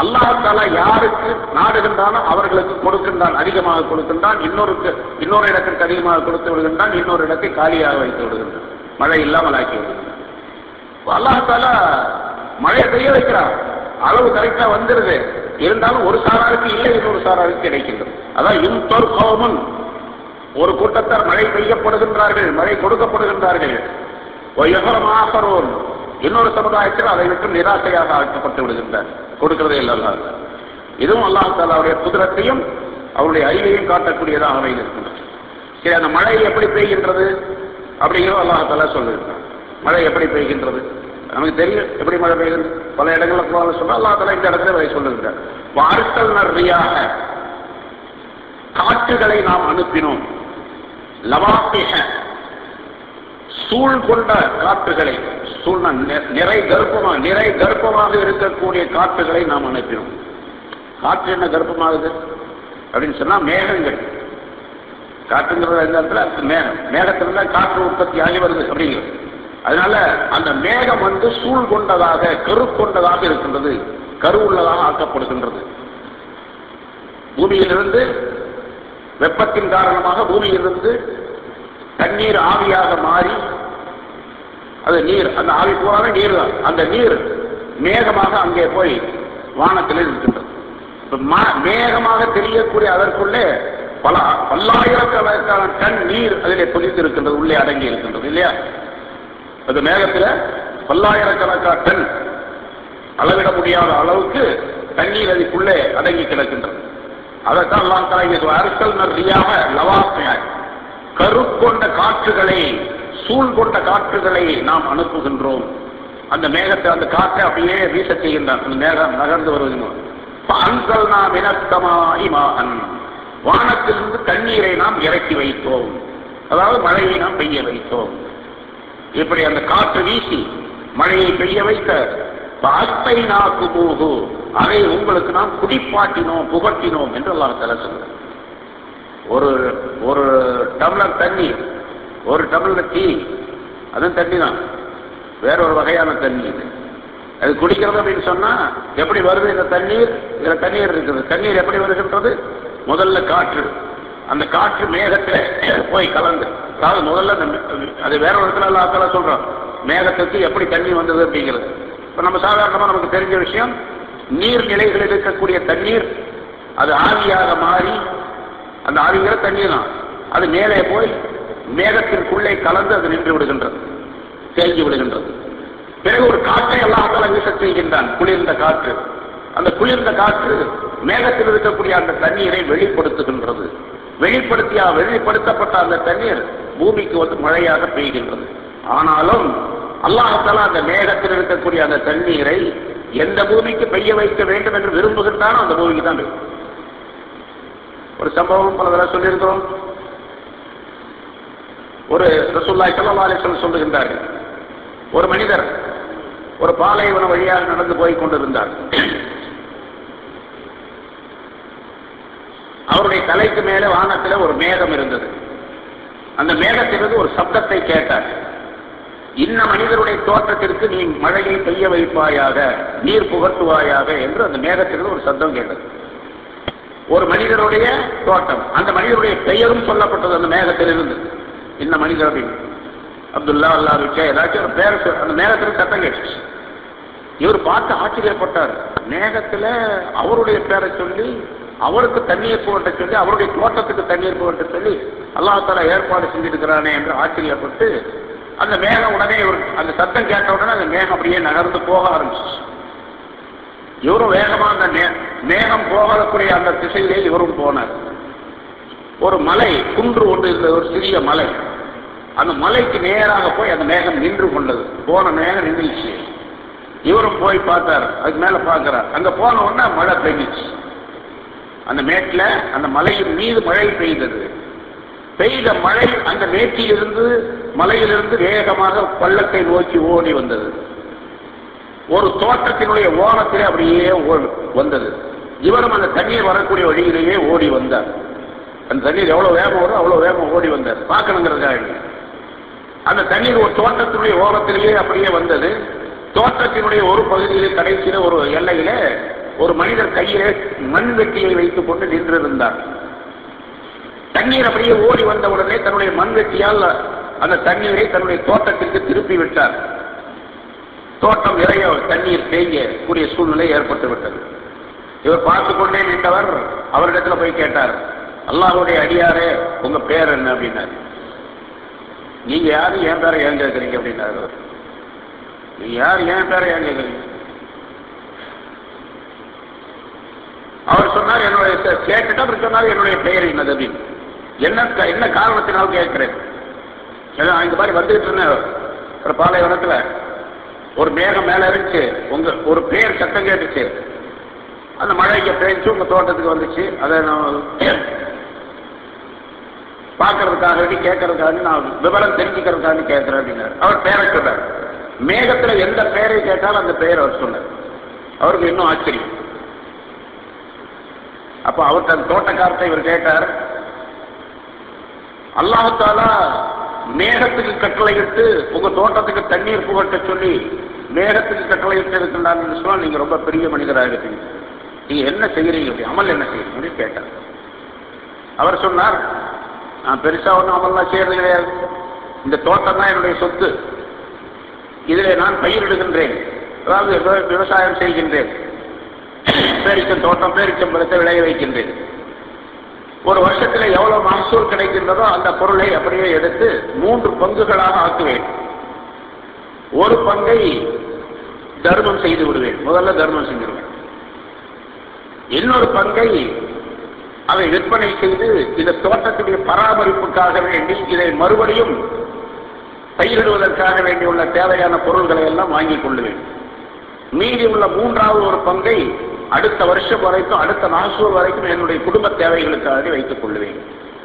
அல்லாஹால யாருக்கு நாடுகின்றானோ அவர்களுக்கு கொடுக்கின்றான் அதிகமாக கொடுக்கின்றான் இன்னொருக்கு இன்னொரு இடத்திற்கு அதிகமாக கொடுத்து விடுகின்றான் இன்னொரு இடத்தை காலியாக வைத்து விடுகின்றான். மழை இல்லாமல் ஆக்கி விடுகின்றான். அல்லாஹால மழையை பெய்ய வைக்கிறான். அளவு கரெக்டா வந்துருது. இருந்தாலும் ஒரு சாராருக்கு இல்லை இன்னொரு சாராருக்கு கிடைக்கின்றது. அதான் இன்தொரு கோமன். ஒரு கூட்டத்தார் மழை பெய்யப்படுகின்றார்கள் மழை கொடுக்கப்படுகின்றார்கள். ஆகரோன் இன்னொரு சமுதாயத்தில் அதை விட்டு நிராசையாக ஆக்கப்பட்டு விடுகின்றார். கொடுக்கிறதே இல்லை அல்லாஹ். இதுவும் அல்லாஹ் தாலாவுடைய குதிரத்தையும் அவருடைய அறிவையும் காட்டக்கூடியதாக அவையில் இருக்கின்றது. சரி அந்த மழை எப்படி பெய்கின்றது? அப்படிங்கிறத அல்லாஹ் தாலா சொல்லுகிறார் மழை எப்படி பெய்கின்றது? நமக்கு தெரியும் எப்படி மழை பெய்யுது. பல இடங்களில் குரான் சொன்னா அல்லாஹ் இந்த இடத்துல அதை சொல்லுகிறார். வார்த்தல் நர்றியாக காற்றுகளை நாம் அனுப்பினோம். லவாபிக சூழ் கொண்ட காற்றுகளை சூழ்ந நிறை கர்ப்பமாக நிறை கர்ப்பமாக இருக்கக்கூடிய காற்றுகளை நாம் அனுப்பினோம். காற்று என்ன கர்ப்பமாகுது அப்படின்னு சொன்னா மேகங்கள். காற்றுங்கிறது இந்த இடத்துல? மேகம். மேகத்துல காற்று உற்பத்தி ஆகி வருது அப்படிங்கிறது. அதனால அந்த மேகம் வந்து சூழ் கொண்டதாக கரு கொண்டதாக இருக்கின்றது. கரு உள்ளதாக ஆக்கப்படுகின்றது. பூமியிலிருந்து வெப்பத்தின் காரணமாக பூமியிலிருந்து தண்ணீர் ஆவியாக மாறி அது நீர் அந்த ஆவி பூராவே நீர் தான் அந்த நீர் மேகமாக அங்கே போய் வானத்தில் இருக்கின்றது. மேகமாக தெரியக்கூடிய அதற்குள்ளே பல பல்லாயிரக்கணக்கான டன் நீர் அதிலே பொதித்து இருக்கின்றது உள்ளே அடங்கி இருக்கின்றது இல்லையா? அந்த மேகத்தில் பல்லாயிரக்கணக்கான டன் அளவிட முடியாத அளவுக்கு தண்ணீர் அதுக்குள்ளே அடங்கி கிடக்கின்றது. அதைத்தான் எல்லாம் தஆலா அரசல் நர்றியாக லவாசியாய் கரு காற்றுகளை சூழ் கொண்ட காற்றுகளை நாம் அனுப்புகின்றோம். அந்த மேகத்தை அந்த காற்றை அப்படியே வீச செய்கின்றான். அந்த மேகம் நகர்ந்து வருகின்றோம் அன்சல் நாம் இனத்தமாய் மான் வானத்திலிருந்து தண்ணீரை நாம் இறக்கி வைத்தோம். அதாவது மழையை நாம் பெய்ய வைத்தோம். இப்படி அந்த காற்று வீசி மழையை பெய்ய வைத்த பாத்தை நாக்கு போகு அதை உங்களுக்கு நாம் குடிப்பாட்டினோம் புகட்டினோம் என்று எல்லாம் தலை சொல்றார் ஒரு ஒரு டம்ளர் தண்ணி ஒரு டம்ளர் டீ அதுவும் தண்ணி தான். வேற ஒரு வகையான தண்ணி இது. அது குடிக்கிறது அப்படின்னு சொன்னா எப்படி வருது இந்த தண்ணீர்? இதுல தண்ணீர் இருக்குது. தண்ணீர் எப்படி வருகின்றது? முதல்ல காற்று. அந்த காற்று மேகத்துல போய் கலந்து. அதாவது முதல்ல அது வேற ஒரு இடத்துல எல்லாத்தால சொல்றோம் மேகத்துக்கு எப்படி தண்ணி வந்தது அப்படிங்கிறது. இப்ப நம்ம சாதாரணமா நமக்கு தெரிஞ்ச விஷயம் நீர்நிலைகளில் இருக்கக்கூடிய தண்ணீர் அது ஆவியாக மாறி அந்த ஆவிங்கிற தண்ணீர் தான் அது மேலே போய் மேகத்திற்குள்ளே கலந்து அது நின்று விடுகின்றது தேங்கி விடுகின்றது. பிறகு ஒரு காற்றை அல்லாஹால வீச செய்கின்றான் குளிர்ந்த காற்று. அந்த குளிர்ந்த காற்று மேகத்தில் இருக்கக்கூடிய அந்த தண்ணீரை வெளிப்படுத்துகின்றது. வெளிப்படுத்தியா வெளிப்படுத்தப்பட்ட அந்த தண்ணீர் பூமிக்கு வந்து மழையாக பெய்கின்றது. ஆனாலும் அல்லாஹால அந்த மேகத்தில் இருக்கக்கூடிய அந்த தண்ணீரை எந்த பூமிக்கு பெய்ய வைக்க வேண்டும் என்று விரும்புகின்றானோ அந்த பூமிக்கு தான் ஒரு சம்பவம் பல தடவை சொல்லியிருக்கிறோம். ஒரு ரசூல்லாய் ஸல்லல்லாஹு சொல்லுகின்றார்கள். ஒரு மனிதர் ஒரு பாலைவன வழியாக நடந்து போய் கொண்டிருந்தார். அவருடைய தலைக்கு மேலே வானத்தில் ஒரு மேகம் இருந்தது. அந்த மேகத்திலிருந்து ஒரு சப்தத்தை கேட்டார். இன்ன மனிதருடைய தோற்றத்திற்கு நீ மழையை பெய்ய வைப்பாயாக நீர் புகட்டுவாயாக? என்று அந்த மேகத்திலிருந்து ஒரு சப்தம் கேட்டது. ஒரு மனிதருடைய தோட்டம் அந்த மனிதருடைய பெயரும் சொல்லப்பட்டது அந்த மேகத்திலிருந்து. இந்த மனிதர் அப்படின்னு. அப்துல்லா அல்லா விஷயம் ஏதாச்சும் ஒரு பேர அந்த மேகத்திற்கு சத்தம் கேட்டுச்சு. இவர் பார்த்து ஆச்சரியப்பட்டார். மேகத்துல அவருடைய பேரை சொல்லி அவருக்கு தண்ணீர் போன்ற சொல்லி அவருடைய தோட்டத்துக்கு தண்ணீர் போன்ற சொல்லி அல்லாஹால ஏற்பாடு செஞ்சிருக்கிறானே என்று ஆச்சரியப்பட்டு அந்த மேகம் உடனே இவர் அந்த சத்தம் கேட்ட உடனே அந்த மேகம் அப்படியே நகர்ந்து போக ஆரம்பிச்சு இவரும் வேகமா அந்த மே- மேகம் போகக்கூடிய அந்த திசையிலே இவரும் போனார். ஒரு மலை குன்று ஒன்று இருந்த ஒரு சிறிய மலை. அந்த மலைக்கு நேராக போய் அந்த மேகம் நின்று கொண்டது. போன மேகம் நின்றுச்சு. இவரும் போய் பார்த்தார் அதுக்கு மேல பார்க்கிறார். அங்க போன உடனே மழை பெஞ்சிச்சு. அந்த மேட்டில் அந்த மலையின் மீது மழை பெய்தது. பெய்த மழை அந்த மேட்டிலிருந்து மலையிலிருந்து வேகமாக பள்ளத்தை நோக்கி ஓடி வந்தது. ஒரு தோட்டத்தினுடைய ஓரத்திலே அப்படியே வந்தது. இவரும் அந்த தண்ணீர் வரக்கூடிய வழியிலேயே ஓடி வந்தார். அந்த தண்ணீர் எவ்வளவு வேகம் வரும் அவ்வளவு வேகம் ஓடி வந்தார். பார்க்கணுங்கிறதுக்காக அந்த தண்ணீர் ஒரு தோட்டத்தினுடைய ஓரத்திலேயே அப்படியே வந்தது. தோட்டத்தினுடைய ஒரு பகுதியிலே கடைசியில ஒரு எல்லையில ஒரு மனிதர் கையிலே மண் வெட்டியை வைத்துக் கொண்டு நின்றிருந்தார். தண்ணீர் அப்படியே ஓடி வந்த உடனே தன்னுடைய மண் வெட்டியால் அந்த தண்ணீரை தன்னுடைய தோட்டத்திற்கு திருப்பி விட்டார். தோட்டம் நிறைய தண்ணீர் தேங்கிய கூடிய சூழ்நிலை ஏற்பட்டு விட்டது. இவர் பார்த்து கொண்டே நின்றவர் அவரிடத்துல போய் கேட்டார் அல்லாஹுடைய அடியாரே உங்க பேர் என்ன? அப்படின்னாரு. நீங்க யாரு? என் பேரை ஏன் கேட்கறீங்க? அப்படின்னாரு அவர். யாரு யார்? ஏன் பேரை ஏன் கேட்கறீங்க? அவர் சொன்னார் என்னுடைய கேட்டுட்டு அவர் சொன்னார் என்னுடைய பெயர் என்னது? அப்படின்னு. என்ன என்ன காரணத்தினால் கேட்கிறேன்? ஏன்னா இந்த மாதிரி வந்துட்டு இருந்தேன் ஒரு பாலைவனத்தில் ஒரு மேகம் மேலே இருந்துச்சு. உங்க ஒரு பேர் சத்தம் கேட்டுச்சு. அந்த மழைக்கு பேச்சு உங்க தோட்டத்துக்கு வந்துச்சு. அதை நான் பார்க்கறதுக்காக வேண்டி கேட்கறதுக்காக நான் விவரம் தெரிஞ்சுக்கிறதுக்காக கேட்கிறேன் அப்படின்னாரு. அவர் பேரை சொன்னார். மேகத்தில் எந்த பெயரை கேட்டாலும் அந்த பெயர் அவர் சொன்னார். அவருக்கு இன்னும் ஆச்சரியம். அப்ப அவர் தன் தோட்டக்காரத்தை இவர் கேட்டார் அல்லாஹாலா மேகத்துக்கு கட்டளையிட்டு உங்க தோட்டத்துக்கு தண்ணீர் புகட்ட சொல்லி மேகத்துக்கு கட்டளையிட்டு இருக்கின்றான்னு சொன்னா நீங்க ரொம்ப பெரிய மனிதராக இருக்கீங்க நீங்க என்ன செய்கிறீங்க அமல் என்ன செய்யறீங்க? அப்படின்னு கேட்டார். அவர் சொன்னார் நான் பெருசா ஒன்றும் அமல்லாம் செய்யறது கிடையாது. இந்த தோட்டம் தான் என்னுடைய சொத்து. இதிலே நான் பயிரிடுகின்றேன். அதாவது விவசாயம் செய்கின்றேன். பேரிச்சம் தோட்டம் பேரிச்சம் பழத்தை விளைய வைக்கின்றேன். ஒரு வருஷத்துல எவ்வளவு மகசூல் கிடைக்கின்றதோ அந்த பொருளை அப்படியே எடுத்து மூன்று பங்குகளாக ஆக்குவேன். ஒரு பங்கை தர்மம் செய்து விடுவேன். முதல்ல தர்மம் செஞ்சிருவேன். இன்னொரு பங்கை அதை விற்பனை செய்து இந்த தோட்டத்துடைய பராமரிப்புக்காக வேண்டி இதை மறுபடியும் பயிரிடுவதற்காக வேண்டியுள்ள தேவையான பொருள்களை எல்லாம் வாங்கிக் கொள்ளுவேன். மீதி உள்ள மூன்றாவது ஒரு பங்கை அடுத்த வருஷம் வரைக்கும் அடுத்த நாசூர் வரைக்கும் என்னுடைய குடும்ப தேவைகளுக்காக வைத்துக் கொள்ளுவேன்.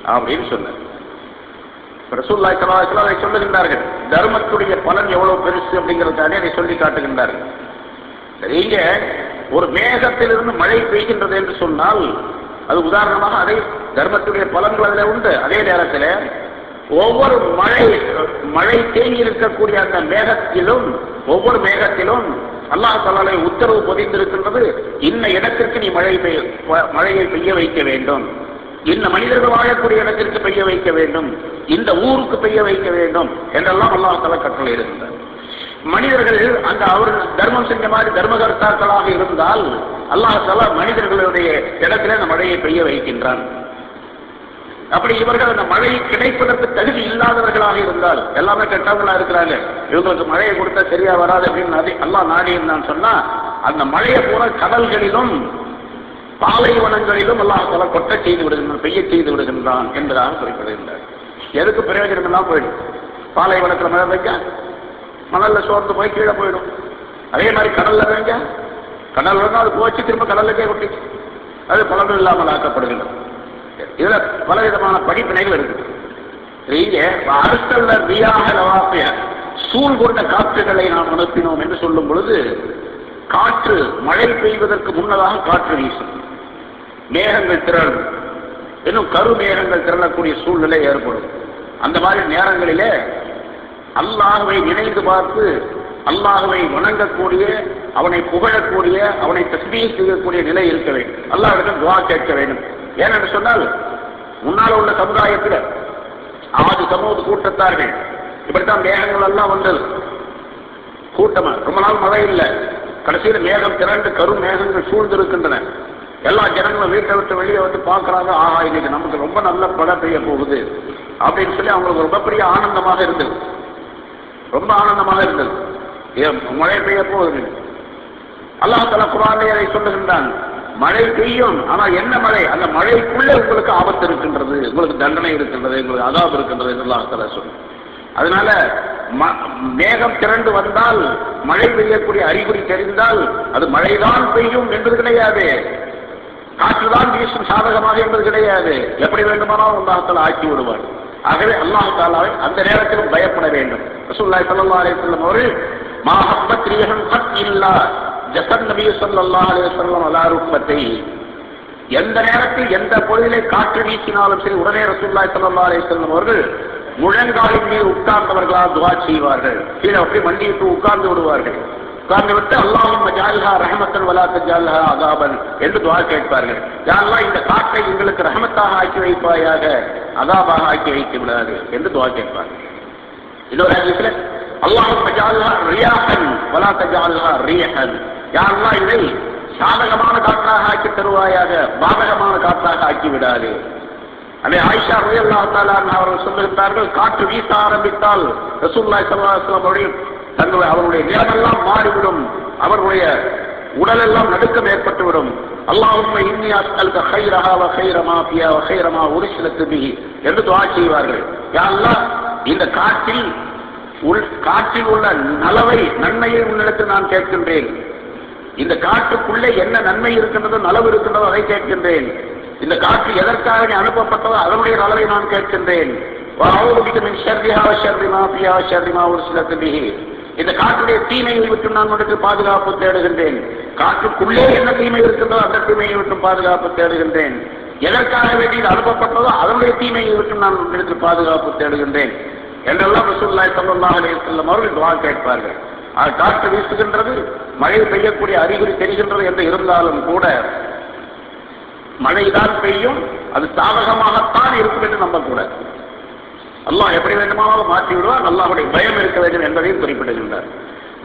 அப்படின்னு சொன்னார். ரசூல்லாய் சலாஹ் அதை சொல்லுகின்றார்கள். தர்மத்துடைய பலன் எவ்வளவு பெருசு அப்படிங்கிறதுக்காக அதை சொல்லி காட்டுகின்றார்கள். நீங்க ஒரு மேகத்திலிருந்து மழை பெய்கின்றது என்று சொன்னால் அது உதாரணமாக அதை தர்மத்துடைய பலன்கள் அதில் உண்டு. அதே நேரத்தில் ஒவ்வொரு மழை மழை தேங்கி இருக்கக்கூடிய அந்த மேகத்திலும் ஒவ்வொரு மேகத்திலும் அல்லாஹ் தலாலே உத்தரவு பொதிந்திருக்கின்றது இன்ன இடத்திற்கு நீ மழை பெய்ய மழையை பெய்ய வைக்க வேண்டும். இந்த மனிதர்கள் வாழக்கூடிய இடத்திற்கு பெய்ய வைக்க வேண்டும். இந்த ஊருக்கு பெய்ய வைக்க வேண்டும். என்றெல்லாம் அல்லாஹ் தலா கட்டளை இருந்தார் மனிதர்கள் அந்த அவர் தர்மம் செஞ்ச மாதிரி தர்மகர்த்தாக்களாக இருந்தால் அல்லாஹ் தலா மனிதர்களுடைய இடத்துல அந்த மழையை பெய்ய வைக்கின்றான். அப்படி இவர்கள் அந்த மழை கிடைப்பதற்கு தகுதி இல்லாதவர்களாக இருந்தால் எல்லாமே கெட்டவங்களா இருக்கிறாங்க. இவங்களுக்கு மழையை கொடுத்தா சரியா வராது அப்படின்னு நதி அல்லா நாடி இருந்தான்னு சொன்னா அந்த மழையை போல கடல்களிலும் பாலைவனங்களிலும் எல்லாம் தலா கொட்ட செய்து விடுகின்றான் பெய்ய செய்து விடுகின்றான் என்பதாக குறிப்பிடுகின்றார். எதுக்கு பிரயோஜனம் எல்லாம் போயிடும்? பாலைவனத்துல மழை வைக்க மணல்ல சோர்ந்து போய் கீழே போயிடும். அதே மாதிரி கடல்ல வைங்க கடல் வந்து அது போச்சு திரும்ப கடலுக்கே கொட்டி அது பலனும் இல்லாமல் ஆக்கப்படுகின்றது இதுல பலவிதமான படிப்பினைகள் இருக்கு. நீங்க அடுத்தல்ல வியாக லவாப்பிய சூழ் கொண்ட காற்றுகளை நாம் அனுப்பினோம் என்று சொல்லும் பொழுது காற்று மழை பெய்வதற்கு முன்னதாக காற்று வீசும். மேகங்கள் திரளும். இன்னும் கரு மேகங்கள் திரளக்கூடிய சூழ்நிலை ஏற்படும். அந்த மாதிரி நேரங்களிலே அல்லாஹுவை நினைந்து பார்த்து அல்லாஹுவை வணங்கக்கூடிய அவனை புகழக்கூடிய அவனை தஸ்மீ செய்யக்கூடிய நிலை இருக்க வேண்டும். அல்லாஹிடம் துவா கேட்க வேண்டும். ஏனென்று சொன்னால் முன்னால் உள்ள சமுதாயத்தில் ஆறு சமூக கூட்டத்தார்கள் இப்படித்தான் மேகங்கள் எல்லாம் வந்தது கூட்டமா ரொம்ப நாள் மழை இல்லை. கடைசியில் மேகம் திரண்டு கரும் மேகங்கள் சூழ்ந்திருக்கின்றன. எல்லா ஜனங்களும் வீட்டை விட்டு வெளியே வந்து பார்க்கறாங்க ஆஹா இன்னைக்கு நமக்கு ரொம்ப நல்ல மழை பெய்ய போகுது அப்படின்னு சொல்லி அவங்களுக்கு ரொம்ப பெரிய ஆனந்தமாக இருந்தது. ரொம்ப ஆனந்தமாக இருந்தது. ஏன் மழை பெய்ய போகுது. அல்லாஹ் தலா குரானே அதை சொல்லுகின்றான். மழை பெய்யும். ஆனா என்ன மழை? அந்த மழைக்குள்ள உங்களுக்கு ஆபத்து இருக்கின்றது. உங்களுக்கு தண்டனை இருக்கின்றது. உங்களுக்கு அதாப் இருக்கின்றது என்று சொல்லு அதனால ம- மேகம் திரண்டு வந்தால் மழை பெய்யக்கூடிய அறிகுறி தெரிந்தால் அது மழைதான் பெய்யும் என்பது கிடையாது. காற்றுதான் வீசும் சாதகமாக என்பது கிடையாது. எப்படி வேண்டுமானாலும் அல்லாஹால ஆக்கி விடுவார் ஆகவே அல்லாஹாலாவை அந்த நேரத்திலும் பயப்பட வேண்டும். ரசூல்லாய் சல்லா அலைஹி அவர்கள் மா இல்லா ஜஸன் நபி சொல்லா அலுவலம் வஸல்லம் எந்த நேரத்தில் எந்த பொழுதிலே காற்று வீசினாலும் சரி உடனே ரசூல்லாய் ஸல்லல்லாஹு அலே வஸல்லம் அவர்கள் முழங்காலின் மீது உட்கார்ந்தவர்களால் துவா செய்வார்கள். கீழே அப்படி மண்டியிட்டு உட்கார்ந்து விடுவார்கள். உட்கார்ந்து விட்டு அல்லாஹும் ஜால்ஹா ரஹமத்தன் வலாத்த ஜால்ஹா அதாபன் என்று துவா கேட்பார்கள். யாரெல்லாம் இந்த காற்றை எங்களுக்கு ரஹமத்தாக ஆக்கி வைப்பாயாக அதாபாக ஆக்கி வைத்து விடாது என்று துவா கேட்பார்கள். இன்னொரு அல்லாஹும் ஜால்ஹா ரியாஹன் வலாத்த ஜால்ஹா ரியஹன் யாரெல்லாம் இதை சாதகமான காற்றாக ஆக்கி தருவாயாக பாதகமான காற்றாக ஆக்கி விடாது அதே ஆயிஷா ரலியல்லாஹு அவர்கள் சொல்லியிருந்தார்கள் காற்று வீச ஆரம்பித்தால் ரசூலுல்லாஹி ஸல்லல்லாஹு அலைஹி அவர்கள் அவருடைய நிலமெல்லாம் மாறிவிடும். அவர்களுடைய உடலெல்லாம் நடுக்கம் ஏற்பட்டுவிடும். அல்லாஹும்ம இன்னி அஸ்அலுக கைரஹா வ ஹைரமா பியா வ ஹைரமா ஒரு சில பிஹி என்று துவா செய்வார்கள். யாரெல்லாம் இந்த காற்றில் உள் காற்றில் உள்ள நலவை நன்மையை உன்னிடத்தில் நான் கேட்கின்றேன் இந்த காற்றுக்குள்ளே என்ன நன்மை இருக்கின்றதோ நலவு இருக்கின்றதோ அதை கேட்கின்றேன். இந்த காற்று எதற்காக அனுப்பப்பட்டதோ அதனுடைய நலவை நான் கேட்கின்றேன். இந்த காற்றுடைய தீமையை விட்டு நான் உனக்கு பாதுகாப்பு தேடுகின்றேன். காற்றுக்குள்ளே என்ன தீமை இருக்கின்றதோ அந்த தீமையை விட்டும் பாதுகாப்பு தேடுகின்றேன். எதற்காக வேண்டி அனுப்பப்பட்டதோ அதனுடைய தீமையை விட்டு நான் உங்களுக்கு பாதுகாப்பு தேடுகின்றேன். என்றெல்லாம் ரசூல்லாய் சல்லா அலி அவர்கள் துவா கேட்பார்கள். காற்று வீசுகின்றது மழை பெய்யக்கூடிய அறிகுறி தெரிகின்றது என்று இருந்தாலும் கூட மழைதான் பெய்யும் அது சாதகமாகத்தான் இருக்கும் என்று நம்பக்கூடாது அல்லாஹ் எப்படி வேண்டுமானாலும் மாற்றி விடுவார் அல்லாஹுடைய பயம் இருக்க வேண்டும் என்பதையும் குறிப்பிடுகின்றார்.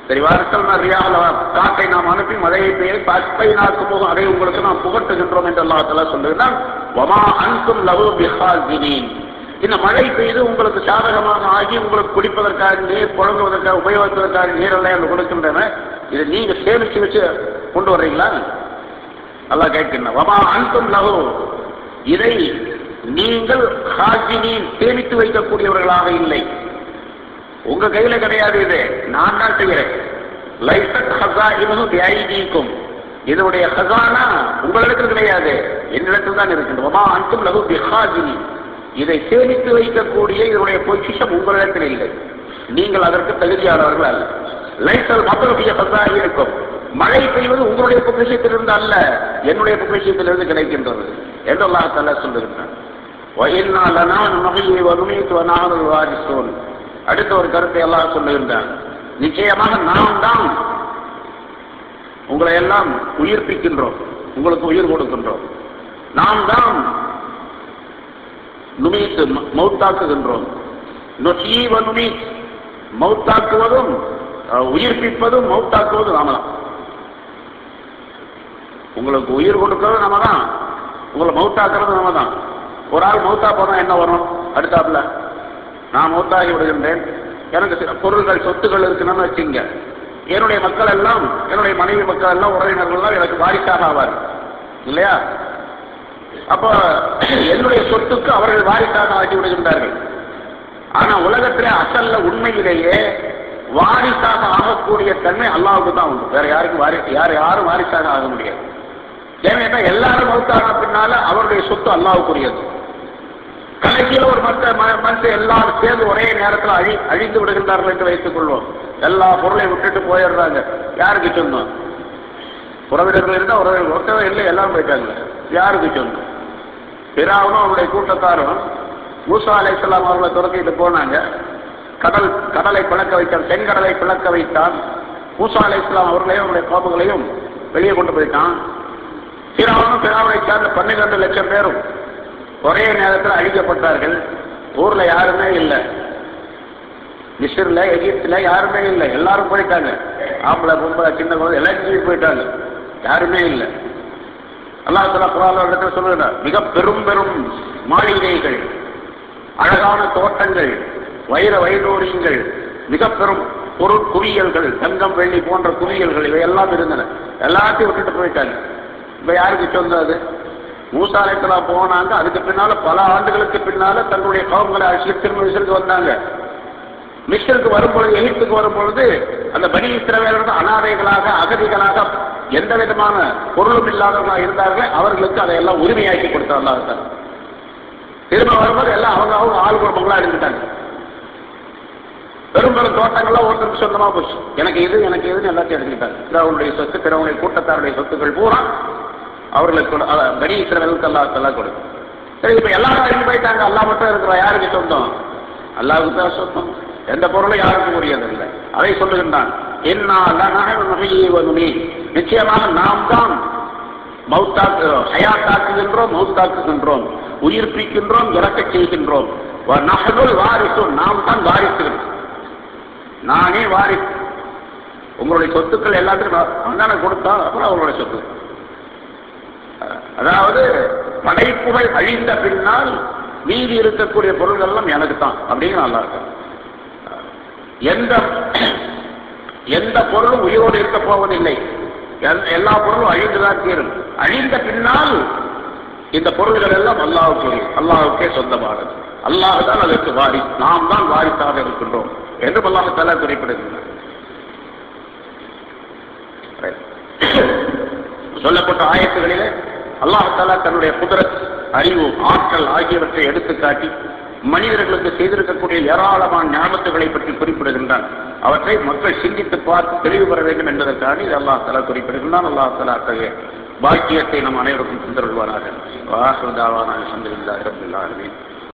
சரி வாரத்தில் ரியால காட்டை நாம் அனுப்பி மழையை பெய்ய பஸ்பை நாக்கு போகும் அதை உங்களுக்கு நாம் புகட்டுகின்றோம் என்று அல்லாஹ் சொல்லுகிறார் வமா அன்கும் லவு பிஹாசினீன். இந்த மழை பெய்து உங்களுக்கு சாதகமாக ஆகி உங்களுக்கு குடிப்பதற்காக நீர் புழங்குவதற்காக உபயோகிப்பதற்காக நீரெல்லாம் என்று கொடுக்கின்றன. இதை நீங்க சேமிச்சு வச்சு கொண்டு வர்றீங்களா? நல்லா கேட்கின்ற வமா அன்கும் லகு இதை நீங்கள் ஹாஜினி சேமித்து வைக்கக்கூடியவர்களாக இல்லை. உங்க கையில கிடையாது இது. நான் தான் செய்கிறேன் லைசத் ஹசா இவனும் வியாயிக்கும் இதனுடைய ஹசானா உங்களிடத்தில் கிடையாது. என்னிடத்தில் தான் இருக்கின்றோமா வமா லகு பிஹாஜினி. இதை சேமித்து வைக்கக்கூடிய இதனுடைய பொசிஷன் உங்களிடத்தில் இல்லை. நீங்கள் அதற்கு தகுதியானவர்கள் அல்ல. லைசல் மக்களுடைய ஹசா இருக்கும். மழை பெய்வது உங்களுடைய பொக்கிஷத்திலிருந்து அல்ல என்னுடைய பொக்கிஷத்திலிருந்து கிடைக்கின்றது என்று அல்லாஹ் தலா சொல்லுகின்றான் வயின்னா வாரிசோன் அடுத்த ஒரு கருத்தை எல்லாம் சொல்லுகின்றான் நிச்சயமாக நாம் தான் உங்களை எல்லாம் உயிர்ப்பிக்கின்றோம் உங்களுக்கு உயிர் கொடுக்கின்றோம். நாம் தான் நுமீத்து மௌத்தாக்குகின்றோம் நொசீவ நுமீத் மௌத்தாக்குவதும் உயிர்ப்பிப்பதும் மௌத்தாக்குவதும் நாம தான். உங்களுக்கு உயிர் கொடுக்கிறது நம்ம தான். உங்களை மௌத்தாக்குறது நம்ம தான். ஒரு ஆள் மௌத்தா போனா என்ன வரும்? அடுத்தாப்புல நான் மௌத்தாகி விடுகின்றேன். எனக்கு சில பொருள்கள் சொத்துக்கள் இருக்குன்னு வச்சுங்க. என்னுடைய மக்கள் எல்லாம் என்னுடைய மனைவி மக்கள் எல்லாம் உறவினர்கள் எல்லாம் எனக்கு வாரிசாக ஆவார் இல்லையா? அப்போ என்னுடைய சொத்துக்கு அவர்கள் வாரிசாக ஆக்கி விடுகின்றார்கள். ஆனா உலகத்திலே அசல்ல உண்மையிலேயே வாரிசாக ஆகக்கூடிய தன்மை அல்லாவுக்கு தான் உண்டு. வேற யாருக்கும் வாரி யார் யாரும் வாரிசாக ஆக முடியாது. ஏன்னா எல்லாரும் மௌத்தான பின்னால அவருடைய சொத்து அல்லாவுக்குரியது. கடைசியில் ஒரு மற்ற ம- மனுஷன் எல்லாரும் சேர்ந்து ஒரே நேரத்தில் அழி அழிந்து விடுகின்றார்கள் என்று வைத்துக் கொள்வோம். எல்லா பொருளையும் விட்டுட்டு போயிடுறாங்க. யாருக்கு சொன்னோம் உறவினர்கள் இருந்தால் உறவினர் ஒருத்தவங்க இல்லை எல்லாரும் போயிட்டாங்க. யாருக்கு சொன்னோம் பிராவனும் அவருடைய கூட்டத்தாரும் மூசா அலைஹிஸ்ஸலாம் அவர்களை துரத்திட்டு போனாங்க. கடல் கடலை பிளக்க வைத்தான் தென்கடலை பிளக்க வைத்தான். மூசா அலைஹிஸ்ஸலாம் அவர்களையும் அவருடைய கோபங்களையும் வெளியே கொண்டு போயிட்டான். பிராவனும் பிராவனை சார்ந்த பன்னிரண்டு லட்சம் பேரும் ஒரே நேரத்தில் அழிக்கப்பட்டார்கள். ஊர்ல யாருமே இல்லை. மிஸ்ரில் எகிப்துல யாருமே இல்லை. எல்லாரும் போயிட்டாங்க. ஆம்பளை பொம்பளை சின்ன குழந்தை எல்லாத்தையும் போயிட்டாங்க. யாருமே இல்லை. அல்லாஹ் தலா குரான் இடத்துல மிக பெரும் பெரும் மாளிகைகள் அழகான தோட்டங்கள் வைர வைடூரியங்கள் மிக பெரும் பொருள் குவியல்கள் தங்கம் வெள்ளி போன்ற குவியல்கள் இவை எல்லாம் இருந்தன. எல்லாத்தையும் விட்டுட்டு போயிட்டாங்க. இப்ப யாருக்கு சொன்னது அது? மூசாலைக்கெல்லாம் போனாங்க அதுக்கு பின்னால பல ஆண்டுகளுக்கு பின்னால தன்னுடைய கவங்களை அழிச்சு திரும்ப மிஸ்ருக்கு வந்தாங்க. மிஷருக்கு வரும்பொழுது எகிப்துக்கு வரும்பொழுது அந்த பனி இஸ்ரவேலர்கள் அனாதைகளாக அகதிகளாக எந்த விதமான பொருளும் இல்லாதவர்களாக இருந்தார்கள். அவர்களுக்கு அதையெல்லாம் உரிமையாக்கி கொடுத்தாங்க திரும்ப வரும்போது எல்லாம் அவங்க அவங்க ஆள் குடும்பங்களா இருந்துட்டாங்க. பெரும் பெரும் தோட்டங்கள்லாம் ஒருத்தருக்கு சொந்தமா போச்சு. எனக்கு இது எனக்கு இதுன்னு எல்லாத்தையும் எடுத்துக்கிட்டாங்க இது அவருடைய சொத்து பிறவங்களுடைய கூட்டத்தாருடைய சொத்துக்கள் பூரா அவர்களுக்கு கொடு- அத பனி இஸ்ரவேலுக்கு அல்லாஹ் கொடுக்கும். சரி இப்ப எல்லாரும் அழிஞ்சு போயிட்டாங்க. அல்லாஹ் மட்டும் இருக்கிறா யாருக்கு சொந்தம்? அல்லாவுக்கு தான் சொந்தம். எந்த பொருளும் யாருக்கும் உரியதில்லை. அதை சொல்லுகின்றான். நிச்சயமாக நாம் தான் மௌத்தாக்குகிறோம் ஹயாத்தாக்குகின்றோம் மௌத்தாக்குகின்றோம் உயிர்ப்பிக்கின்றோம் இறக்க செய்கின்றோம். வ வாரிசும் நாம் தான் வாரிசுகள். நானே வாரிசு. உங்களுடைய சொத்துக்கள் எல்லாத்துக்கும் நான் கொடுத்தா அப்புறம் அவங்களுடைய சொத்து. அதாவது படைப்புகள் அழிந்த பின்னால் மீதி இருக்கக்கூடிய பொருள்கள் எல்லாம் எனக்கு தான் அப்படின்னு நல்லா இருக்கும் எந்த எந்த பொருளும் உயிரோடு இருக்க போவதில்லை. எல்லா பொருளும் அழிந்துதான் தீரும். அழிந்த பின்னால் இந்த பொருள்கள் எல்லாம் அல்லாவுக்கு அல்லாவுக்கே சொந்தமானது. அல்லாஹ் தான் அதற்கு வாரி நாம் தான் வாரித்தாக இருக்கின்றோம் என்று அல்லாஹ் தலா குறிப்பிடுகின்றார் சொல்லப்பட்ட ஆயத்துகளிலே அல்லாஹ் தலா தன்னுடைய குதிரத் அறிவு ஆற்றல் ஆகியவற்றை எடுத்துக்காட்டி மனிதர்களுக்கு செய்திருக்கக்கூடிய ஏராளமான ஞாபகத்துகளை பற்றி குறிப்பிடுகின்றான். அவற்றை மக்கள் சிந்தித்து பார்த்து தெளிவு பெற வேண்டும் என்பதற்காக இது அல்லாஹ் தலா குறிப்பிடுகின்றான். அல்லாஹ் தலா அத்தகைய பாக்கியத்தை நம் அனைவருக்கும் தந்தருள்வாராக வாசுதாவான சந்திரிந்தார்கள் எல்லாருமே